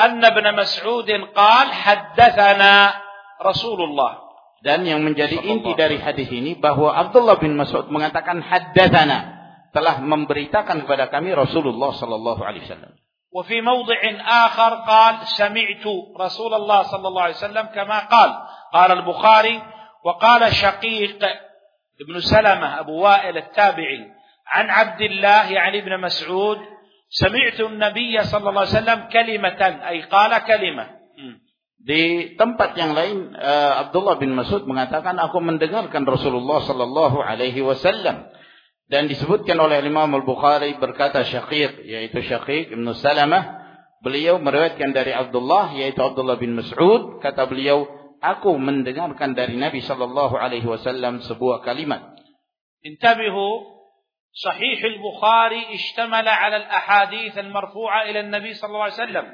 A: أن ابن مسعود قال حدثنا رسول الله
B: dan yang menjadi inti dari hadis ini bahwa Abdullah bin Mas'ud mengatakan haddatsana telah memberitakan kepada kami Rasulullah sallallahu alaihi wasallam.
A: Wa fi mawdhi'in akhar qala sami'tu Rasulullah sallallahu alaihi wasallam kama qala qala al-Bukhari wa qala Shaqiq ibn Salamah Abu Wa'il at-Tabi'i an Abdullah yani ibn Mas'ud Sami'tu Nabi sallallahu alaihi wasallam kalimatan, ay qala kalimah. Hmm.
B: Di tempat yang lain uh, Abdullah bin Mas'ud mengatakan aku mendengarkan Rasulullah sallallahu alaihi wasallam. Dan disebutkan oleh Imam Al-Bukhari berkata Syaqiq yaitu Syaqiq Ibn Salamah beliau meriwayatkan dari Abdullah yaitu Abdullah bin Mas'ud kata beliau aku mendengarkan dari Nabi sallallahu alaihi wasallam sebuah kalimat.
A: Intabihu صحيح البخاري اشتمل على الأحاديث المرفوعة إلى النبي صلى الله عليه وسلم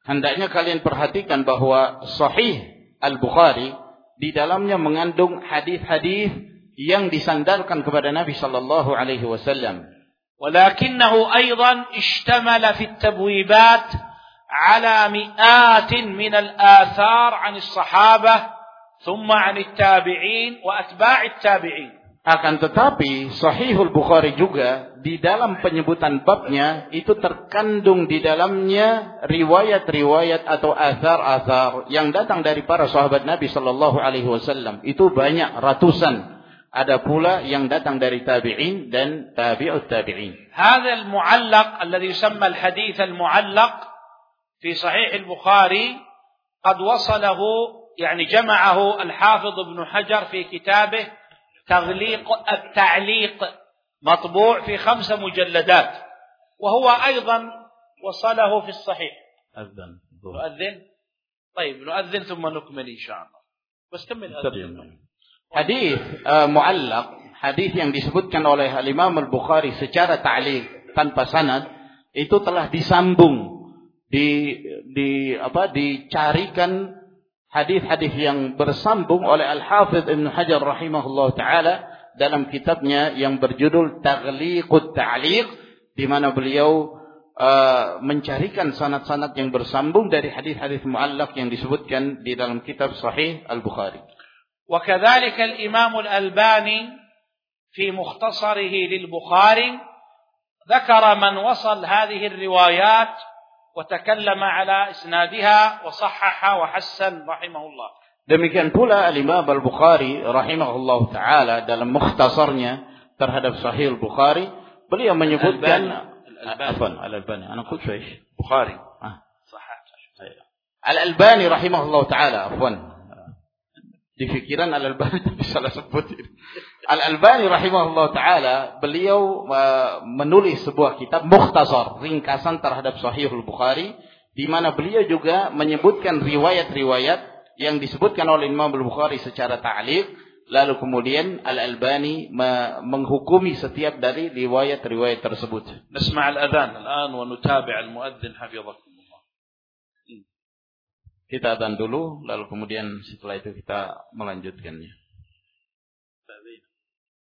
B: Hendaknya kalian perhatikan bahwa Sahih Al-Bukhari di dalamnya mengandung hadis-hadis yang disandarkan kepada Nabi sallallahu alaihi wasallam.
A: ولكنه أيضا اشتمل في التبويبات على مئات من الآثار عن الصحابة ثم عن التابعين وأتباع التابعين
B: Akan tetapi Sahihul Bukhari juga di dalam penyebutan babnya itu terkandung di dalamnya riwayat-riwayat atau azar-azar yang datang dari para sahabat Nabi Shallallahu Alaihi Wasallam itu banyak ratusan. Ada pula yang datang dari tabi'in dan tabi'ut tabi'in.
A: Hada al-mu'allaq alladhi yusamma al-hadith al-mu'allaq fi sahih al-Bukhari qad wasalahu yani jama'ahu al-Hafidh Ibn Hajar fi kitabih تغليق التعليق مطبوع في خمس مجلدات وهو أيضا وصله في الصحيح.
B: أذن. دور.
A: نؤذن طيب نؤذن ثم نكمل إن شاء الله. بس كمل
B: أذن حديث آه، معلق حديث yang disebutkan oleh Imam Al-Bukhari secara ta'liq tanpa sanad itu telah disambung di di apa dicarikan hadis-hadis yang bersambung oleh Al-Hafidh Ibn Hajar rahimahullah taala dalam kitabnya yang berjudul Taghliqut Ta'liq di mana beliau uh, mencarikan sanad-sanad yang bersambung dari hadis-hadis muallak yang disebutkan di dalam kitab Sahih Al-Bukhari.
A: وكذلك الإمام الألباني في مختصره للبخاري ذكر من وصل هذه الروايات وتكلم على إسنادها وصحح وحسن رحمه الله
B: Demikian pula Al-Imam Al-Bukhari rahimahullah taala dalam mukhtasarnya terhadap Sahih Al-Bukhari, beliau menyebutkan Al-Albani, Al-Albani, ana qult إيش؟
A: Bukhari.
B: Ah. Al-Albani rahimahullah taala, afwan. Di fikiran Al-Albani tapi salah sebut. Al-Albani rahimahullah taala, beliau uh, menulis sebuah kitab mukhtasar, ringkasan terhadap Sahih Al-Bukhari di mana beliau juga menyebutkan riwayat-riwayat yang disebutkan oleh Imam Al-Bukhari secara ta'liq lalu kemudian Al-Albani menghukumi setiap dari riwayat-riwayat tersebut.
A: Nasma' al-adhan al-an wa nutabi' al-muadzin hafizakumullah.
B: Kita adhan dulu lalu kemudian setelah itu kita melanjutkannya.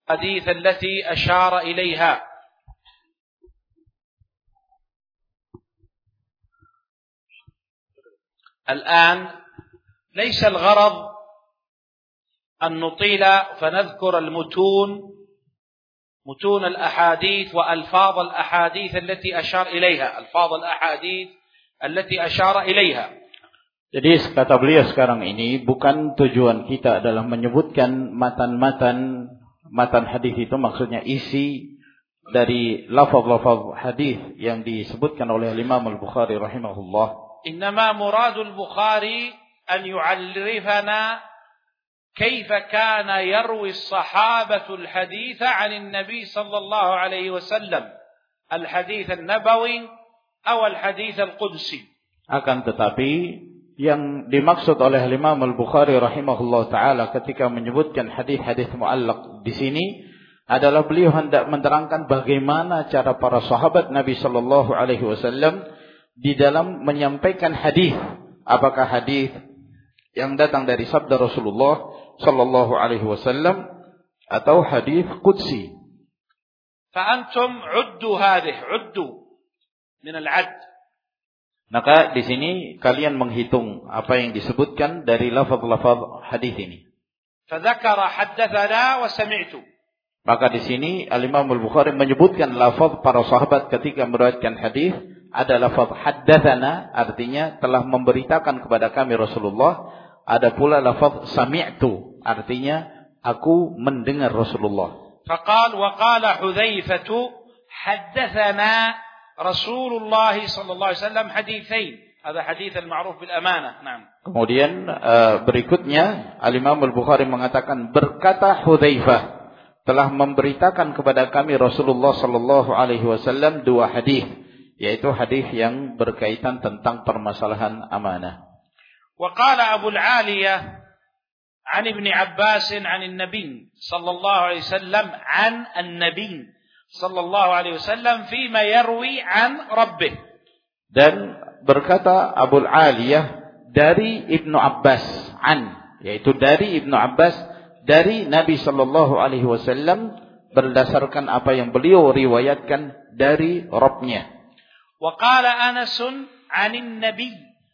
A: Hadis التي أشار إليها. الآن ليس الغرض أن نطيل فنذكر المتون متون الأحاديث وألفاظ الأحاديث التي أشار إليها ألفاظ الأحاديث التي أشار إليها.
B: Jadi kata beliau sekarang ini bukan tujuan kita adalah menyebutkan matan-matan matan hadis itu maksudnya isi dari lafaz-lafaz hadis yang disebutkan oleh Imam Al-Bukhari rahimahullah.
A: Innama muradul Bukhari أن يعرفنا كيف كان يروي الصحابة الحديث عن النبي صلى الله عليه وسلم الحديث النبوي أو الحديث القدسي
B: akan tetapi yang dimaksud oleh Imam Al-Bukhari rahimahullah taala ketika menyebutkan hadis-hadis muallaq di sini adalah beliau hendak menerangkan bagaimana cara para sahabat Nabi sallallahu alaihi wasallam di dalam menyampaikan hadis apakah hadis yang datang dari sabda Rasulullah sallallahu alaihi wasallam atau hadis qudsi.
A: Fa antum uddu hadih, uddu min al-'add
B: maka di sini kalian menghitung apa yang disebutkan dari lafaz-lafaz hadis ini.
A: Fadzakara haddatsana wa sami'tu.
B: Maka di sini Al-Imam Al-Bukhari menyebutkan lafaz para sahabat ketika meriwayatkan hadis ada lafaz haddatsana artinya telah memberitakan kepada kami Rasulullah, ada pula lafaz sami'tu artinya aku mendengar Rasulullah.
A: Faqal wa qala Hudzaifah haddatsana رسول الله صلى الله عليه وسلم حديثين هذا حديث المعروف بالأمانة نعم
B: Kemudian uh, berikutnya Al-Imam Al-Bukhari mengatakan berkata Hudzaifah telah memberitakan kepada kami Rasulullah sallallahu alaihi wasallam dua hadis yaitu hadis yang berkaitan tentang permasalahan amanah.
A: وقال أبو العالية عن ابن عباس عن النبي صلى الله عليه وسلم عن النبي صلى الله عليه وسلم فيما يروي عن ربه
B: dan berkata Abu Aliyah dari Ibnu Abbas an yaitu dari Ibnu Abbas dari Nabi sallallahu alaihi wasallam berdasarkan apa yang beliau riwayatkan dari Rabbnya.
A: Wa qala Anas 'an nabi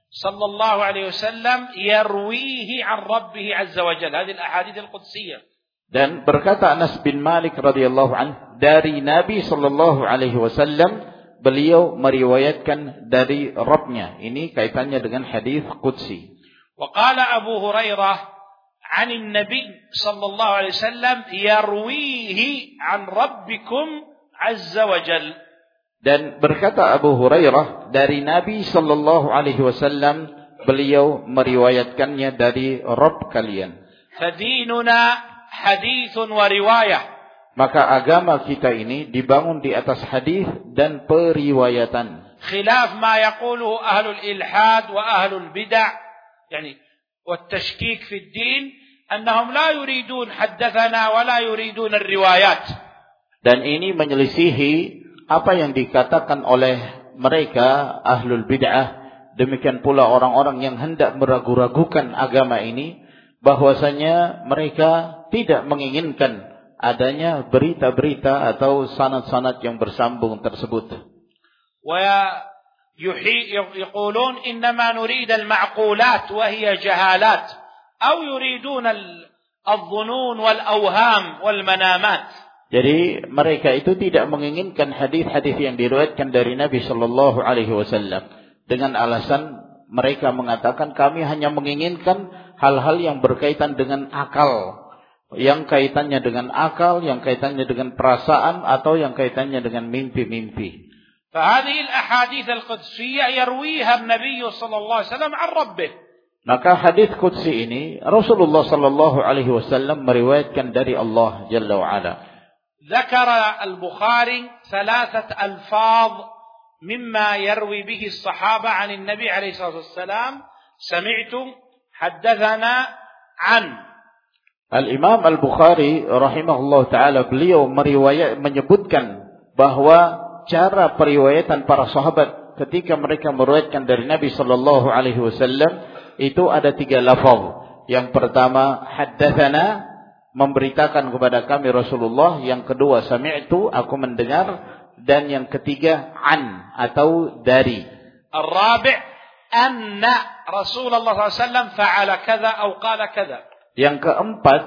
A: sallallahu alaihi wasallam yarwihi 'an rabbih 'azza wa jalla. Hadhihi al-ahadits al-qudsiyah.
B: Dan berkata Anas bin Malik radhiyallahu an dari Nabi sallallahu alaihi wasallam beliau meriwayatkan dari Rabbnya. Ini kaitannya dengan hadis qudsi.
A: Wa qala Abu Hurairah عن النبي صلى الله عليه وسلم يرويه عن ربكم عز وجل
B: dan berkata Abu Hurairah dari Nabi sallallahu alaihi wasallam beliau meriwayatkannya dari Rabb kalian.
A: Fadinuna hadithun wa riwayah.
B: Maka agama kita ini dibangun di atas hadis dan periwayatan.
A: Khilaf ma yaquluhu ahlul ilhad wa ahlul bid'ah. Yani والتشكيك في الدين أنهم لا يريدون حدثنا ولا يريدون الروايات
B: dan ini menyelisihi apa yang dikatakan oleh mereka ahlul bid'ah demikian pula orang-orang yang hendak meragu-ragukan agama ini bahwasanya mereka tidak menginginkan adanya berita-berita atau sanad-sanad yang bersambung tersebut.
A: يقولون إنما نريد المعقولات وهي جهالات أو يريدون الظنون والأوهام والمنامات
B: Jadi mereka itu tidak menginginkan hadis-hadis yang diriwayatkan dari Nabi Shallallahu Alaihi Wasallam dengan alasan mereka mengatakan kami hanya menginginkan hal-hal yang berkaitan dengan akal, yang kaitannya dengan akal, yang kaitannya dengan perasaan atau yang kaitannya dengan mimpi-mimpi.
A: فهذه الأحاديث القدسية يرويها النبي صلى الله عليه وسلم عن ربه
B: Maka hadis qudsi ini Rasulullah sallallahu alaihi wasallam meriwayatkan dari Allah Jalla wa ala.
A: ذكر البخاري ثلاثة ألفاظ مما يروي به الصحابة عن النبي عليه الصلاة والسلام سمعت حدثنا عن
B: Al-Imam Al-Bukhari rahimahullah taala beliau meriwayat menyebutkan bahwa cara periwayatan para sahabat ketika mereka meriwayatkan dari Nabi sallallahu alaihi wasallam itu ada tiga lafaz. Yang pertama haddatsana memberitakan kepada kami Rasulullah, yang kedua sami'tu aku mendengar dan yang ketiga an atau dari.
A: Ar-rabi' anna Rasulullah SAW fa'ala kadza atau qala kadza.
B: Yang keempat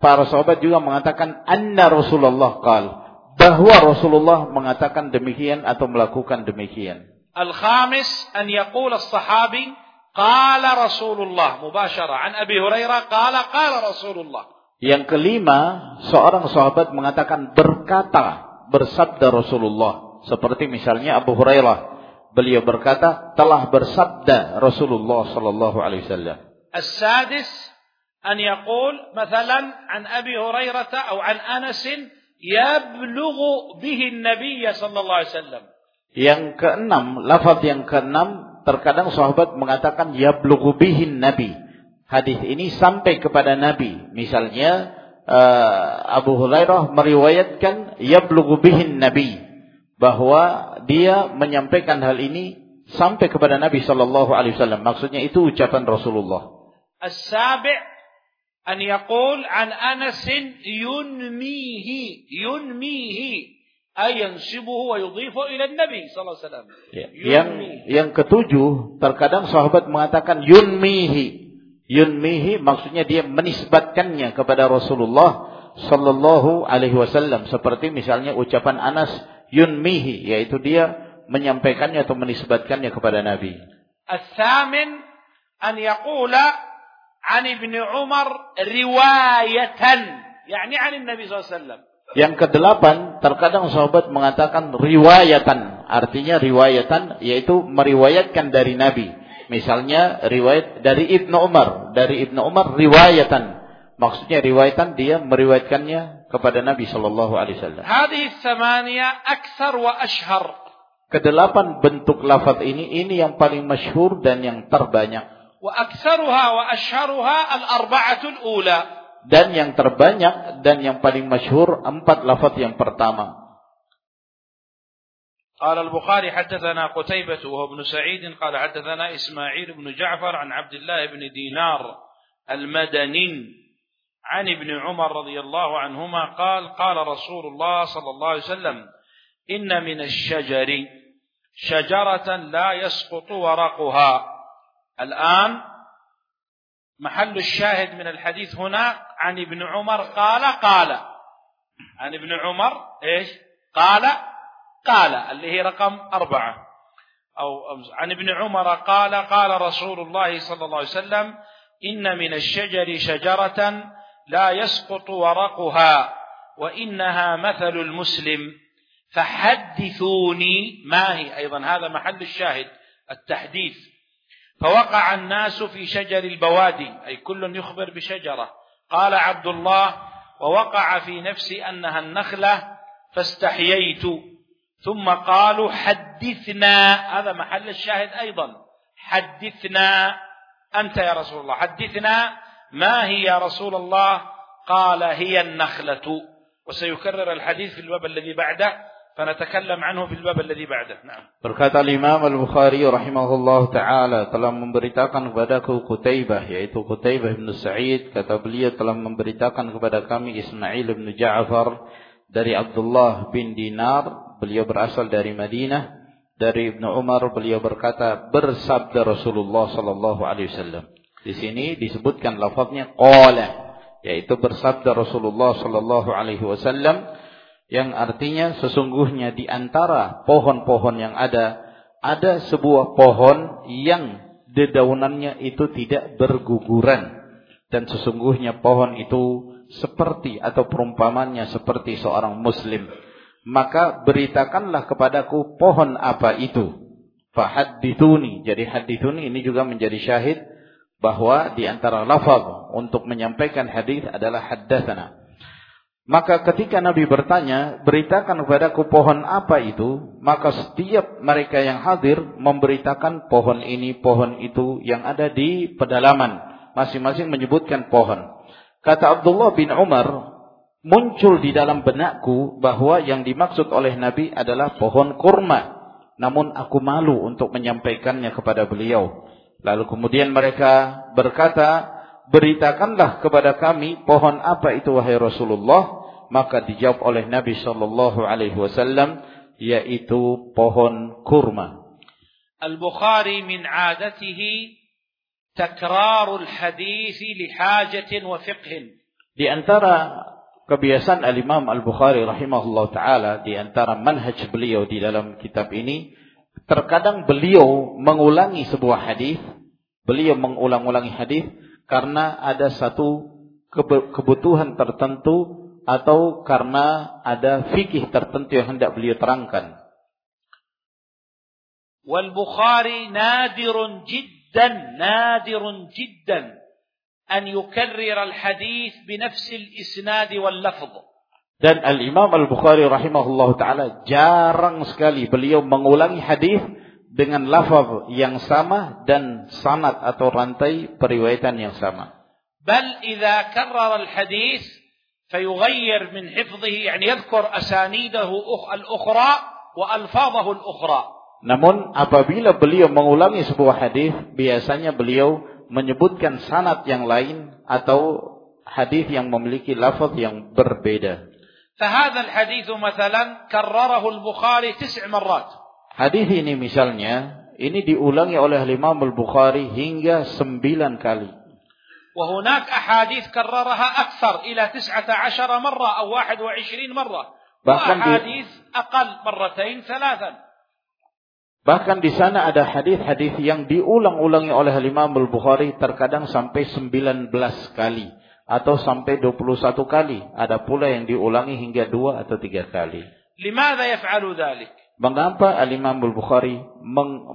B: para sahabat juga mengatakan anna Rasulullah qala bahwa Rasulullah mengatakan demikian atau melakukan demikian.
A: Al-khamis an yaqul as-sahabi qala Rasulullah mubashara an Abi Hurairah qala qala Rasulullah.
B: Yang kelima, seorang sahabat mengatakan berkata, bersabda Rasulullah. Seperti misalnya Abu Hurairah. Beliau berkata, telah bersabda Rasulullah sallallahu alaihi wasallam.
A: As-sadis an yaqul مثلا an Abi Hurairah atau an Anas yablughu bihi Nabi sallallahu alaihi wasallam.
B: Yang keenam, lafaz yang keenam terkadang sahabat mengatakan yablughu bihi Nabi. Hadis ini sampai kepada Nabi. Misalnya uh, Abu Hurairah meriwayatkan yablughu bihi Nabi bahwa dia menyampaikan hal ini sampai kepada Nabi sallallahu alaihi wasallam. Maksudnya itu ucapan Rasulullah.
A: As-sabi' أن يقول عن أنس ينميه ينميه أي ينسبه ويضيفه إلى النبي صلى الله عليه وسلم
B: ya. yang yang ketujuh terkadang sahabat mengatakan yunmihi yunmihi maksudnya dia menisbatkannya kepada Rasulullah sallallahu alaihi wasallam seperti misalnya ucapan Anas yunmihi yaitu dia menyampaikannya atau menisbatkannya kepada Nabi.
A: الثامن أن يقول عن ابن عمر رواية يعني عن النبي صلى الله عليه وسلم
B: Yang kedelapan, terkadang sahabat mengatakan riwayatan. Artinya riwayatan, yaitu meriwayatkan dari Nabi. Misalnya riwayat dari Ibnu Umar. Dari Ibnu Umar riwayatan. Maksudnya riwayatan dia meriwayatkannya kepada Nabi Shallallahu Alaihi Wasallam.
A: Hadis thamania aksar wa ashhar.
B: Kedelapan bentuk lafaz ini, ini yang paling masyhur dan yang terbanyak.
A: وأكثرها وأشهرها الأربعة الأولى
B: dan yang terbanyak dan yang paling masyhur empat lafaz yang pertama.
A: قال البخاري حدثنا قتيبة وهو ابن سعيد قال حدثنا إسماعيل بن جعفر عن عبد الله بن دينار المدني عن ابن عمر رضي الله عنهما قال قال رسول الله صلى الله عليه وسلم إن من الشجر شجرة لا يسقط ورقها الآن محل الشاهد من الحديث هنا عن ابن عمر قال قال. عن ابن عمر إيش؟ قال قال اللي هي رقم أربعة. أو عن ابن عمر قال قال رسول الله صلى الله عليه وسلم إن من الشجر شجرة لا يسقط ورقها وإنها مثل المسلم. فحدثوني ما هي؟ أيضا هذا محل الشاهد التحديث. فوقع الناس في شجر البوادي أي كل يخبر بشجرة. قال عبد الله ووقع في نفسي أنها النخلة فاستحييت. ثم قالوا حدثنا هذا محل الشاهد أيضا. حدثنا أنت يا رسول الله حدثنا ما هي يا رسول الله؟ قال هي النخلة. وسيكرر الحديث في الباب الذي بعده. فنتكلم عنه في الباب الذي بعده. نعم.
B: Berkata Imam Al-Bukhari rahimahullah taala telah memberitakan kepadaku Qutaibah yaitu Qutaibah bin Sa'id kata beliau telah memberitakan kepada kami Ismail bin Ja'far dari Abdullah bin Dinar beliau berasal dari Madinah dari Ibnu Umar beliau berkata bersabda Rasulullah sallallahu alaihi wasallam. Di sini disebutkan lafaznya qala yaitu bersabda Rasulullah sallallahu alaihi wasallam yang artinya sesungguhnya di antara pohon-pohon yang ada ada sebuah pohon yang dedaunannya itu tidak berguguran. Dan sesungguhnya pohon itu seperti atau perumpamannya seperti seorang muslim. Maka beritakanlah kepadaku pohon apa itu. Fahaddithuni. Jadi hadithuni ini juga menjadi syahid bahwa di antara lafaz untuk menyampaikan hadis adalah haddatsana maka ketika Nabi bertanya, beritakan kepadaku pohon apa itu, maka setiap mereka yang hadir memberitakan pohon ini, pohon itu yang ada di pedalaman. Masing-masing menyebutkan pohon. Kata Abdullah bin Umar, muncul di dalam benakku bahwa yang dimaksud oleh Nabi adalah pohon kurma. Namun aku malu untuk menyampaikannya kepada beliau. Lalu kemudian mereka berkata, beritakanlah kepada kami pohon apa itu wahai Rasulullah. Maka dijawab oleh Nabi sallallahu alaihi wasallam yaitu pohon kurma.
A: Al-Bukhari min adatihi takrarul hadis li hajatin wa fiqhin.
B: Di antara kebiasaan Al-Imam Al-Bukhari rahimahullah taala di antara manhaj beliau di dalam kitab ini terkadang beliau mengulangi sebuah hadis beliau mengulang-ulangi hadis karena ada satu kebutuhan tertentu atau karena ada fikih tertentu yang hendak beliau terangkan.
A: Wal Bukhari nadirun jiddan nadirun jiddan an yukarrir al hadis binafs al isnad wal lafz.
B: Dan Al Imam Al Bukhari rahimahullah taala jarang sekali beliau mengulangi hadis dengan lafaz yang sama dan sanad atau rantai periwayatan yang sama.
A: Bal idza karrara al-hadis fayughayyir min hifdhihi yani yadhkur asanidahu al-ukhra wa alfadhahu al-ukhra.
B: Namun apabila beliau mengulangi sebuah hadis, biasanya beliau menyebutkan sanad yang lain atau hadis yang memiliki lafaz yang berbeda.
A: فهذا الحديث مثلا كرره البخاري تسع مرات.
B: Hadis ini misalnya, ini diulangi oleh Imam Al-Bukhari hingga sembilan kali.
A: وهناك أحاديث كررها أكثر إلى تسعة عشر مرة أو واحد وعشرين مرة وأحاديث أقل مرتين ثلاثا
B: Bahkan di sana ada hadis-hadis yang diulang-ulangi oleh Imam Al-Bukhari terkadang sampai 19 kali atau sampai 21 kali. Ada pula yang diulangi hingga dua atau tiga kali.
A: لماذا يفعل ذلك؟
B: Mengapa Al-Imam Al-Bukhari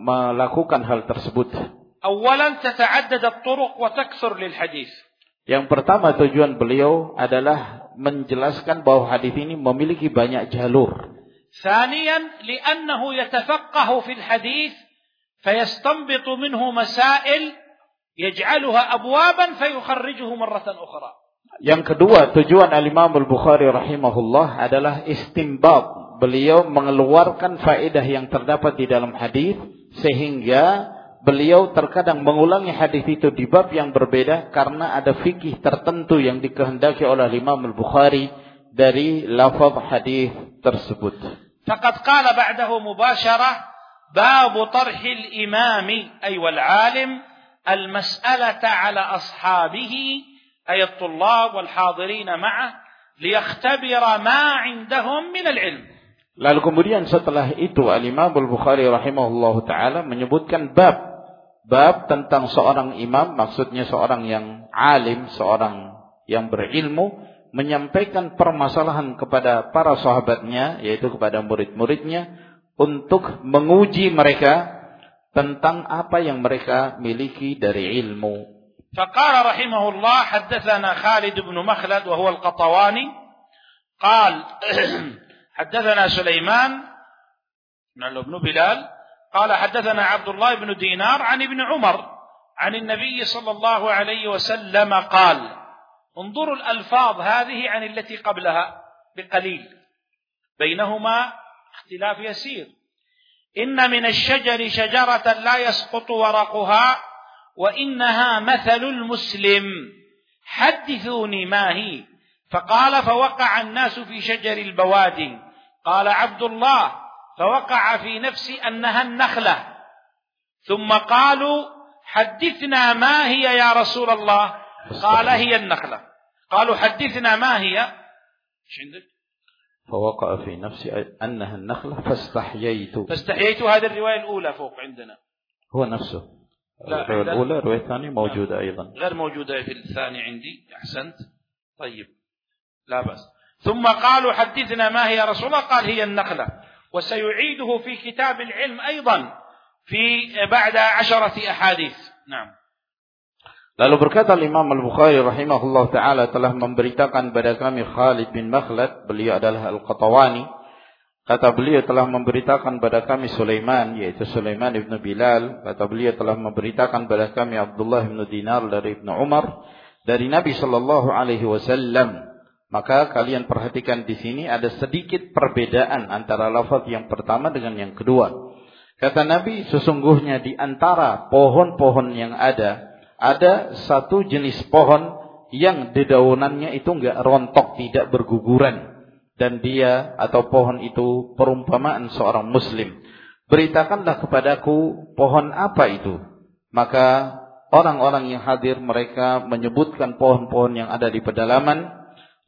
B: melakukan hal tersebut?
A: Awalan tata'addad at-turuq wa taksur lil hadis.
B: Yang pertama tujuan beliau adalah menjelaskan bahwa hadis ini memiliki banyak jalur.
A: Saniyan li'annahu yatafaqqahu fil hadis fayastanbitu minhu masail yaj'alaha abwaban fayukharrijuhu marratan ukhra.
B: Yang kedua, tujuan Al-Imam Al-Bukhari rahimahullah adalah istinbat beliau mengeluarkan faedah yang terdapat di dalam hadis sehingga beliau terkadang mengulangi hadis itu di bab yang berbeda karena ada fikih tertentu yang dikehendaki oleh Imam Al-Bukhari dari lafaz hadis tersebut.
A: Faqad qala ba'dahu tarh al-imam ay wal 'alim al-mas'alata 'ala ashabihi ay at-tullab wal hadirin ma'ah liyaktabira ma 'indahum min al-'ilm.
B: Lalu kemudian setelah itu Al-Imam Al-Bukhari rahimahullah taala menyebutkan bab bab tentang seorang imam maksudnya seorang yang alim, seorang yang berilmu menyampaikan permasalahan kepada para sahabatnya yaitu kepada murid-muridnya untuk menguji mereka tentang apa yang mereka miliki dari ilmu.
A: فقال رحمه الله حدثنا خالد بن مخلد وهو القطواني قال حدثنا سليمان بن بلال قال حدثنا عبد الله بن دينار عن ابن عمر عن النبي صلى الله عليه وسلم قال انظروا الألفاظ هذه عن التي قبلها بقليل. بينهما اختلاف يسير. إن من الشجر شجرة لا يسقط ورقها وإنها مثل المسلم. حدثوني ما هي؟ فقال فوقع الناس في شجر البوادي. قال عبد الله فوقع في نفسي أنها النخلة. ثم قالوا حدثنا ما هي يا رسول الله؟ قال هي النخلة. قالوا حدثنا ما هي؟ إيش عندك؟
B: فوقع في نفسي أنها النخلة فاستحييت.
A: فاستحييت. هذه الرواية الأولى فوق عندنا.
B: هو نفسه.
A: لا
B: الرواية الأولى الرواية الثانية موجودة أيضا.
A: غير موجودة في الثاني عندي. أحسنت. طيب. لا بأس. ثم قالوا حدثنا ما هي رسول الله قال هي النخلة وسيعيده في كتاب العلم أيضا في بعد عشرة أحاديث نعم
B: Lalu berkata Imam Al-Bukhari rahimahullah taala telah memberitakan kepada kami Khalid bin Makhlad, beliau adalah Al-Qatawani. Kata beliau telah memberitakan kepada kami Sulaiman yaitu Sulaiman ibn Bilal, kata beliau telah memberitakan kepada kami Abdullah bin Dinar dari Ibnu Umar dari Nabi sallallahu alaihi wasallam. Maka kalian perhatikan di sini ada sedikit perbedaan antara lafaz yang pertama dengan yang kedua. Kata Nabi, sesungguhnya di antara pohon-pohon yang ada ada satu jenis pohon yang dedaunannya itu enggak rontok, tidak berguguran. Dan dia atau pohon itu perumpamaan seorang muslim. Beritakanlah kepadaku pohon apa itu. Maka orang-orang yang hadir mereka menyebutkan pohon-pohon yang ada di pedalaman.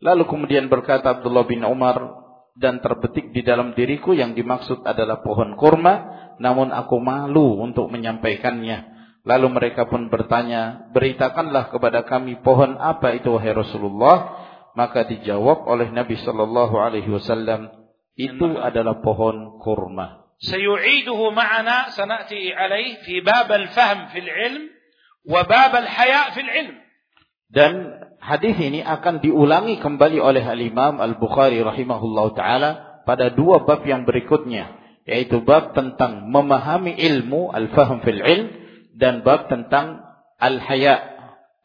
B: Lalu kemudian berkata Abdullah bin Umar dan terbetik di dalam diriku yang dimaksud adalah pohon kurma. Namun aku malu untuk menyampaikannya Lalu mereka pun bertanya, beritakanlah kepada kami pohon apa itu wahai Rasulullah? Maka dijawab oleh Nabi sallallahu alaihi wasallam, itu adalah pohon kurma.
A: Ma'ana sanati alaih fi bab al-fahm fil ilm wa bab al-haya fil ilm.
B: Dan hadis ini akan diulangi kembali oleh Al-Imam Al-Bukhari rahimahullah taala pada dua bab yang berikutnya, yaitu bab tentang memahami ilmu, al-fahm fil ilm dan bab tentang al-haya,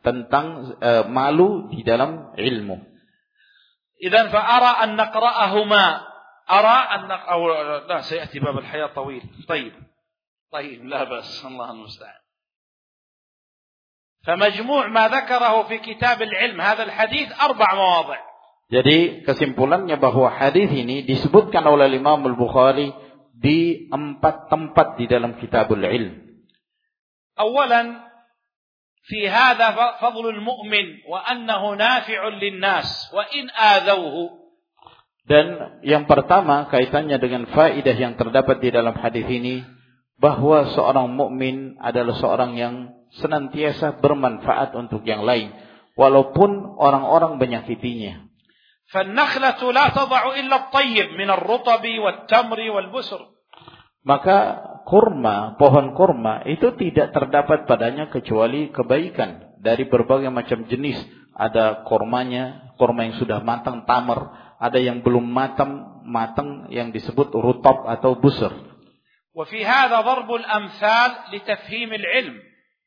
B: tentang e, malu di dalam ilmu.
A: Idan fa ara an naqra'ahuma ara an naqra'ahuma, la sayati bab al-haya tawil. Tayyib. Tayyib la bas, Allah al-musta'an. فمجموع ما ذكره في كتاب العلم هذا الحديث أربع مواضع
B: Jadi kesimpulannya bahwa hadis ini disebutkan oleh Imam Al-Bukhari di empat tempat di dalam Kitabul Ilm.
A: أولا في هذا فضل المؤمن وأنه نافع للناس وإن آذوه
B: Dan yang pertama kaitannya dengan faidah yang terdapat di dalam hadis ini bahwa seorang mukmin adalah seorang yang senantiasa bermanfaat untuk yang lain walaupun orang-orang menyakitinya.
A: فالنخلة لا تضع إلا الطيب من الرطب والتمر والبسر.
B: Maka kurma, pohon kurma itu tidak terdapat padanya kecuali kebaikan dari berbagai macam jenis. Ada kurmanya, kurma yang sudah matang tamar, ada yang belum matang, matang yang disebut rutab atau busur.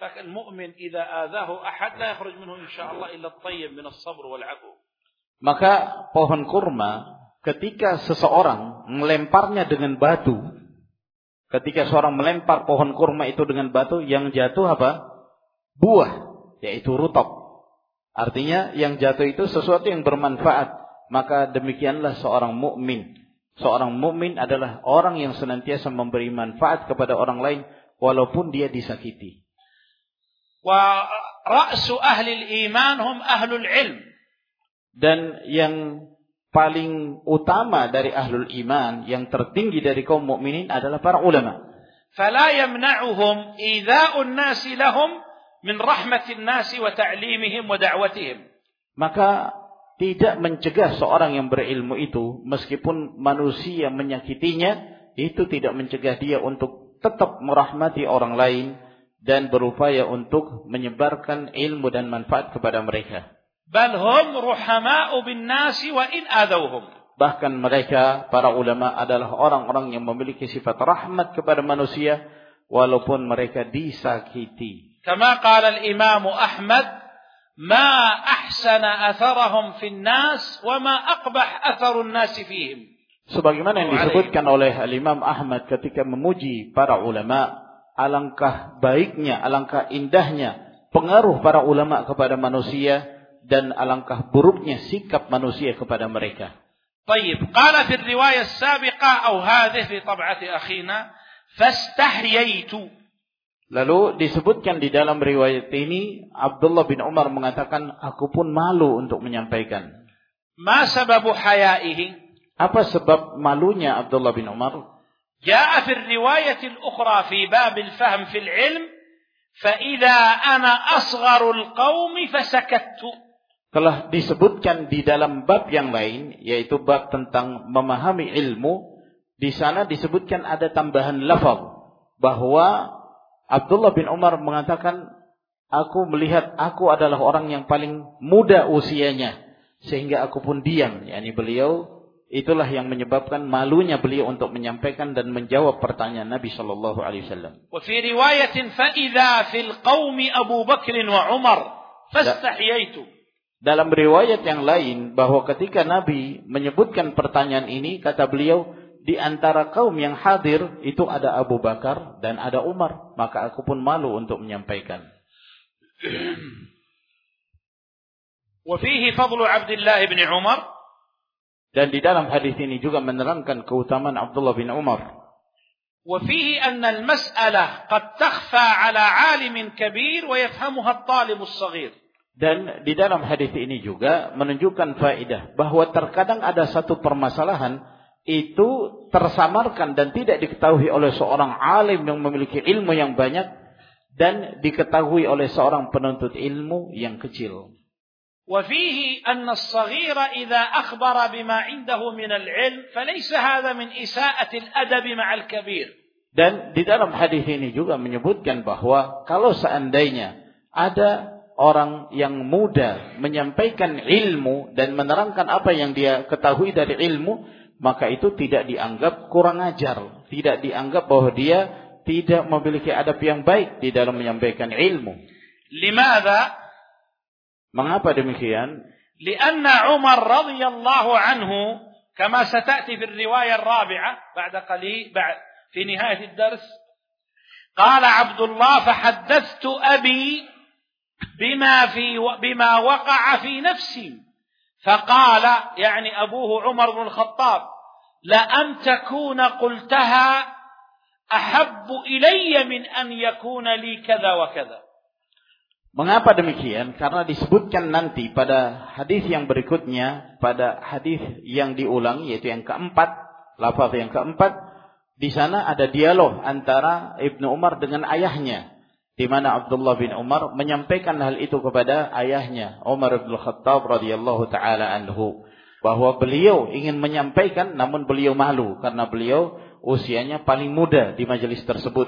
A: فالمؤمن إذا آذاه أحد لا يخرج منه إن شاء الله إلا الطيب من الصبر والعفو
B: maka pohon kurma ketika seseorang melemparnya dengan batu ketika seorang melempar pohon kurma itu dengan batu yang jatuh apa buah yaitu rutab artinya yang jatuh itu sesuatu yang bermanfaat maka demikianlah seorang mukmin seorang mukmin adalah orang yang senantiasa memberi manfaat kepada orang lain walaupun dia disakiti dan yang paling utama dari ahlul iman yang tertinggi dari kaum mukminin adalah para ulama
A: fala yamna'uhum idza'un nasi lahum min rahmatin nasi wa ta'limihim wa da'watihim.
B: Maka tidak mencegah seorang yang berilmu itu meskipun manusia menyakitinya itu tidak mencegah dia untuk tetap merahmati orang lain dan berupaya untuk menyebarkan ilmu dan manfaat kepada mereka.
A: Bal hum ruhama'u bin nasi wa in adawhum.
B: Bahkan mereka para ulama adalah orang-orang yang memiliki sifat rahmat kepada manusia walaupun mereka disakiti.
A: كما قال الإمام أحمد ما أحسن أثرهم في الناس وما أقبح أثر الناس فيهم
B: Sebagaimana yang disebutkan oleh Imam Ahmad ketika memuji para ulama, alangkah baiknya, alangkah indahnya pengaruh para ulama kepada manusia dan alangkah buruknya sikap manusia kepada mereka.
A: طيب قال في الرواية السابقة أو هذه في طبعة أخينا فاستحييت
B: Lalu disebutkan di dalam riwayat ini Abdullah bin Umar mengatakan aku pun malu untuk menyampaikan.
A: Ma sababu hayaihi?
B: Apa sebab malunya Abdullah bin Umar?
A: جاء في الرواية الأخرى في باب الفهم في العلم فإذا أنا أصغر القوم فسكت
B: telah disebutkan di dalam bab yang lain yaitu bab tentang memahami ilmu di sana disebutkan ada tambahan lafaz bahwa Abdullah bin Umar mengatakan, aku melihat aku adalah orang yang paling muda usianya. Sehingga aku pun diam. Yani beliau, itulah yang menyebabkan malunya beliau untuk menyampaikan dan menjawab pertanyaan Nabi Shallallahu Alaihi Wasallam.
A: وفي رواية فإذا في القوم أبو بكر وعمر فاستحييت.
B: Dalam riwayat yang lain bahwa ketika Nabi menyebutkan pertanyaan ini kata beliau di antara kaum yang hadir itu ada Abu Bakar dan ada Umar. Maka aku pun malu untuk menyampaikan.
A: وفيه فضل عبد الله بن عمر
B: dan di dalam hadis ini juga menerangkan keutamaan Abdullah bin Umar.
A: وفيه أن المسألة قد تخفى على عالم كبير ويفهمها الطالب الصغير.
B: Dan di dalam hadis ini juga menunjukkan faedah bahwa terkadang ada satu permasalahan itu tersamarkan dan tidak diketahui oleh seorang alim yang memiliki ilmu yang banyak dan diketahui oleh seorang penuntut ilmu yang kecil.
A: وفيه أن الصغير إذا أخبر بما عنده من العلم فليس هذا من إساءة الأدب مع الكبير.
B: Dan di dalam hadis ini juga menyebutkan bahwa kalau seandainya ada orang yang muda menyampaikan ilmu dan menerangkan apa yang dia ketahui dari ilmu, maka itu tidak dianggap kurang ajar, tidak dianggap bahwa dia tidak memiliki adab yang baik di dalam menyampaikan ilmu.
A: Limadha?
B: Mengapa demikian?
A: عمر رضي الله عنه كما ستأتي في الرواية الرابعة بعد قليل بعد في نهاية الدرس قال عبد الله فحدثت أبي بما في بما وقع في نفسي فقال يعني أبوه عمر بن الخطاب لأن تكون قلتها أحب إلي من أن يكون لي كذا وكذا
B: Mengapa demikian? Karena disebutkan nanti pada hadis yang berikutnya, pada hadis yang diulang yaitu yang keempat, lafaz yang keempat, di sana ada dialog antara Ibnu Umar dengan ayahnya di mana Abdullah bin Umar menyampaikan hal itu kepada ayahnya Umar bin Khattab radhiyallahu taala anhu bahwa beliau ingin menyampaikan namun beliau malu karena beliau usianya paling muda di majelis tersebut.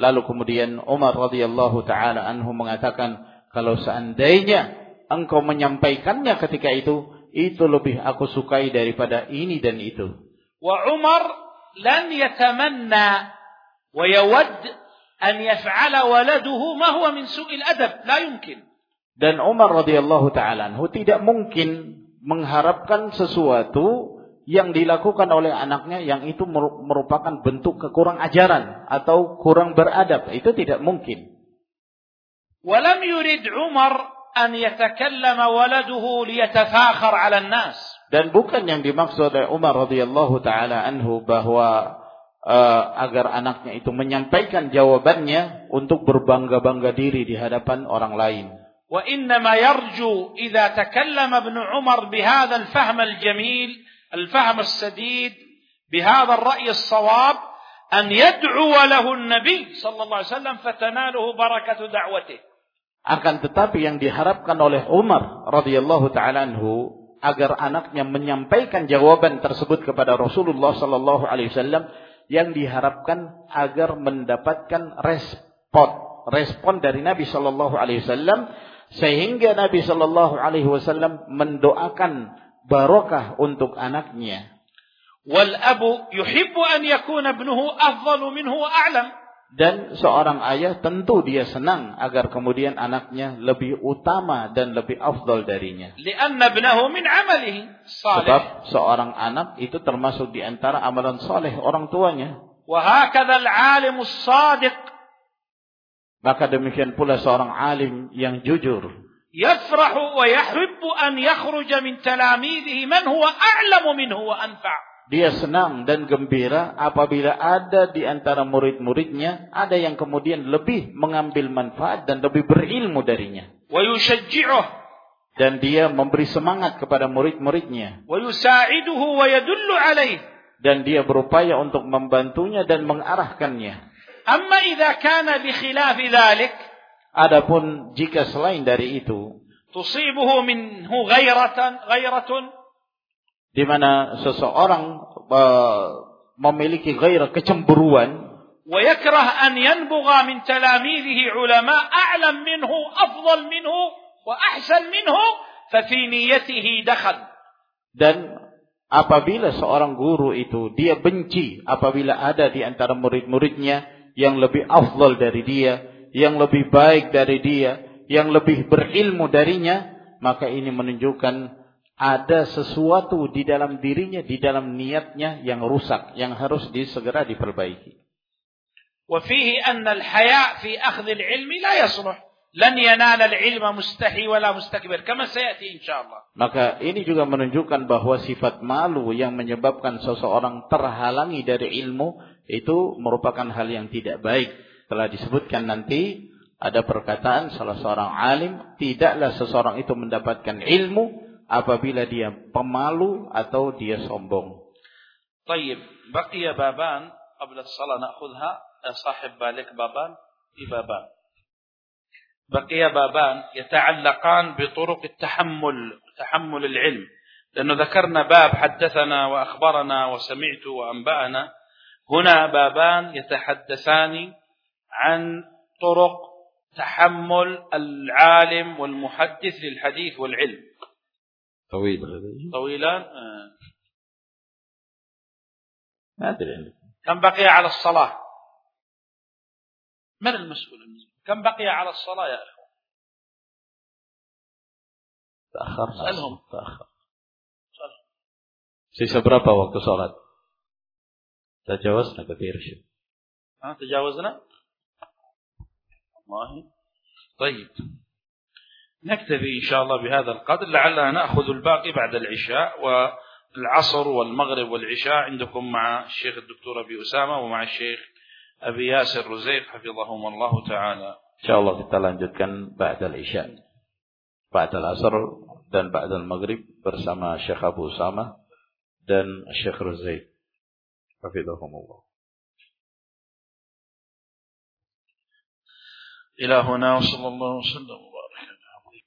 B: Lalu kemudian Umar radhiyallahu taala anhu mengatakan, kalau seandainya engkau menyampaikannya ketika itu, itu lebih aku sukai daripada ini dan itu.
A: Wa Umar lan yatamanna wa yawad an yaf'ala waladuhu ma huwa min su'il adab, la yumkin.
B: Dan Umar radhiyallahu taala anhu tidak mungkin mengharapkan sesuatu yang dilakukan oleh anaknya yang itu merupakan bentuk kekurang ajaran atau kurang beradab. Itu tidak mungkin.
A: ولم يرد عمر أن يتكلم ولده ليتفاخر على الناس.
B: Dan bukan yang dimaksud oleh Umar radhiyallahu taala anhu bahwa uh, agar anaknya itu menyampaikan jawabannya untuk berbangga-bangga diri di hadapan orang lain.
A: وإنما يرجو إذا تكلم ابن عمر بهذا الفهم الجميل الفهم السديد بهذا الرأي الصواب أن يدعو له النبي صلى الله عليه وسلم فتناله بركة دعوته
B: Akan tetapi yang diharapkan oleh Umar radhiyallahu taala anhu agar anaknya menyampaikan jawaban tersebut kepada Rasulullah sallallahu alaihi wasallam yang diharapkan agar mendapatkan respon respon dari Nabi sallallahu alaihi wasallam sehingga Nabi Shallallahu Alaihi Wasallam mendoakan barokah untuk anaknya.
A: Wal abu yuhibbu an yakuna ibnuhu afdalu minhu wa a'lam.
B: Dan seorang ayah tentu dia senang agar kemudian anaknya lebih utama dan lebih afdal darinya.
A: Lianna ibnahu min amalihi
B: salih. Sebab seorang anak itu termasuk di antara amalan saleh orang tuanya.
A: Al-alim as-sadiq
B: maka demikian pula seorang alim yang jujur.
A: Yahibbu an yakhruja min talamidhihi man huwa a'lamu minhu wa anfa'.
B: Dia senang dan gembira apabila ada di antara murid-muridnya ada yang kemudian lebih mengambil manfaat dan lebih berilmu darinya.
A: Yushajji'uh
B: dan dia memberi semangat kepada murid-muridnya. Dan dia berupaya untuk membantunya dan mengarahkannya.
A: Amma idza kana bi khilaf dhalik
B: Adapun jika selain dari itu
A: tusibuhu minhu ghairatan ghairatun.
B: di mana seseorang uh, memiliki ghairah kecemburuan dan apabila seorang guru itu dia benci apabila ada di antara murid-muridnya yang lebih afdal dari dia, yang lebih baik dari dia, yang lebih berilmu darinya, maka ini menunjukkan ada sesuatu di dalam dirinya, di dalam niatnya yang rusak, yang harus disegera diperbaiki.
A: وفيه أن الحياء في أخذ العلم لا يصلح لن ينال العلم مستحي ولا مستكبر كما سيأتي إن شاء الله
B: maka ini juga menunjukkan bahwa sifat malu yang menyebabkan seseorang terhalangi dari ilmu itu merupakan hal yang tidak baik. Telah disebutkan nanti ada perkataan salah seorang alim, tidaklah seseorang itu mendapatkan ilmu apabila dia pemalu atau dia sombong.
A: طيب بقي بابان قبل الصلاة نأخذها صاحب بالك بابان في بابان بقي بابان يتعلقان بطرق التحمل تحمل العلم لأنه ذكرنا باب حدثنا وأخبرنا وسمعت وأنبأنا هنا بابان يتحدثان عن طرق تحمل العالم والمحدث للحديث والعلم.
B: طويل.
A: طويلان؟
B: ما أدري
A: كم بقي على الصلاة؟ من المسؤول كم بقي على الصلاة يا أخوة
B: تأخرنا.
A: اسألهم
B: تأخر. Sisa berapa waktu sholat? تجاوزنا كثير شيء
A: ها تجاوزنا؟ والله طيب. نكتفي إن شاء الله بهذا القدر. لعلنا نأخذ الباقي بعد العشاء والعصر والمغرب والعشاء عندكم مع الشيخ الدكتور أبي أسامة ومع الشيخ أبي ياسر رزيق. حفظهم الله تعالى.
B: إن شاء الله kita lanjutkan بعد العشاء. بعد العصر dan بعد المغرب bersama Syekh Abu Usama dan Syekh حفظهم
A: إلى هنا وصلى الله وسلم.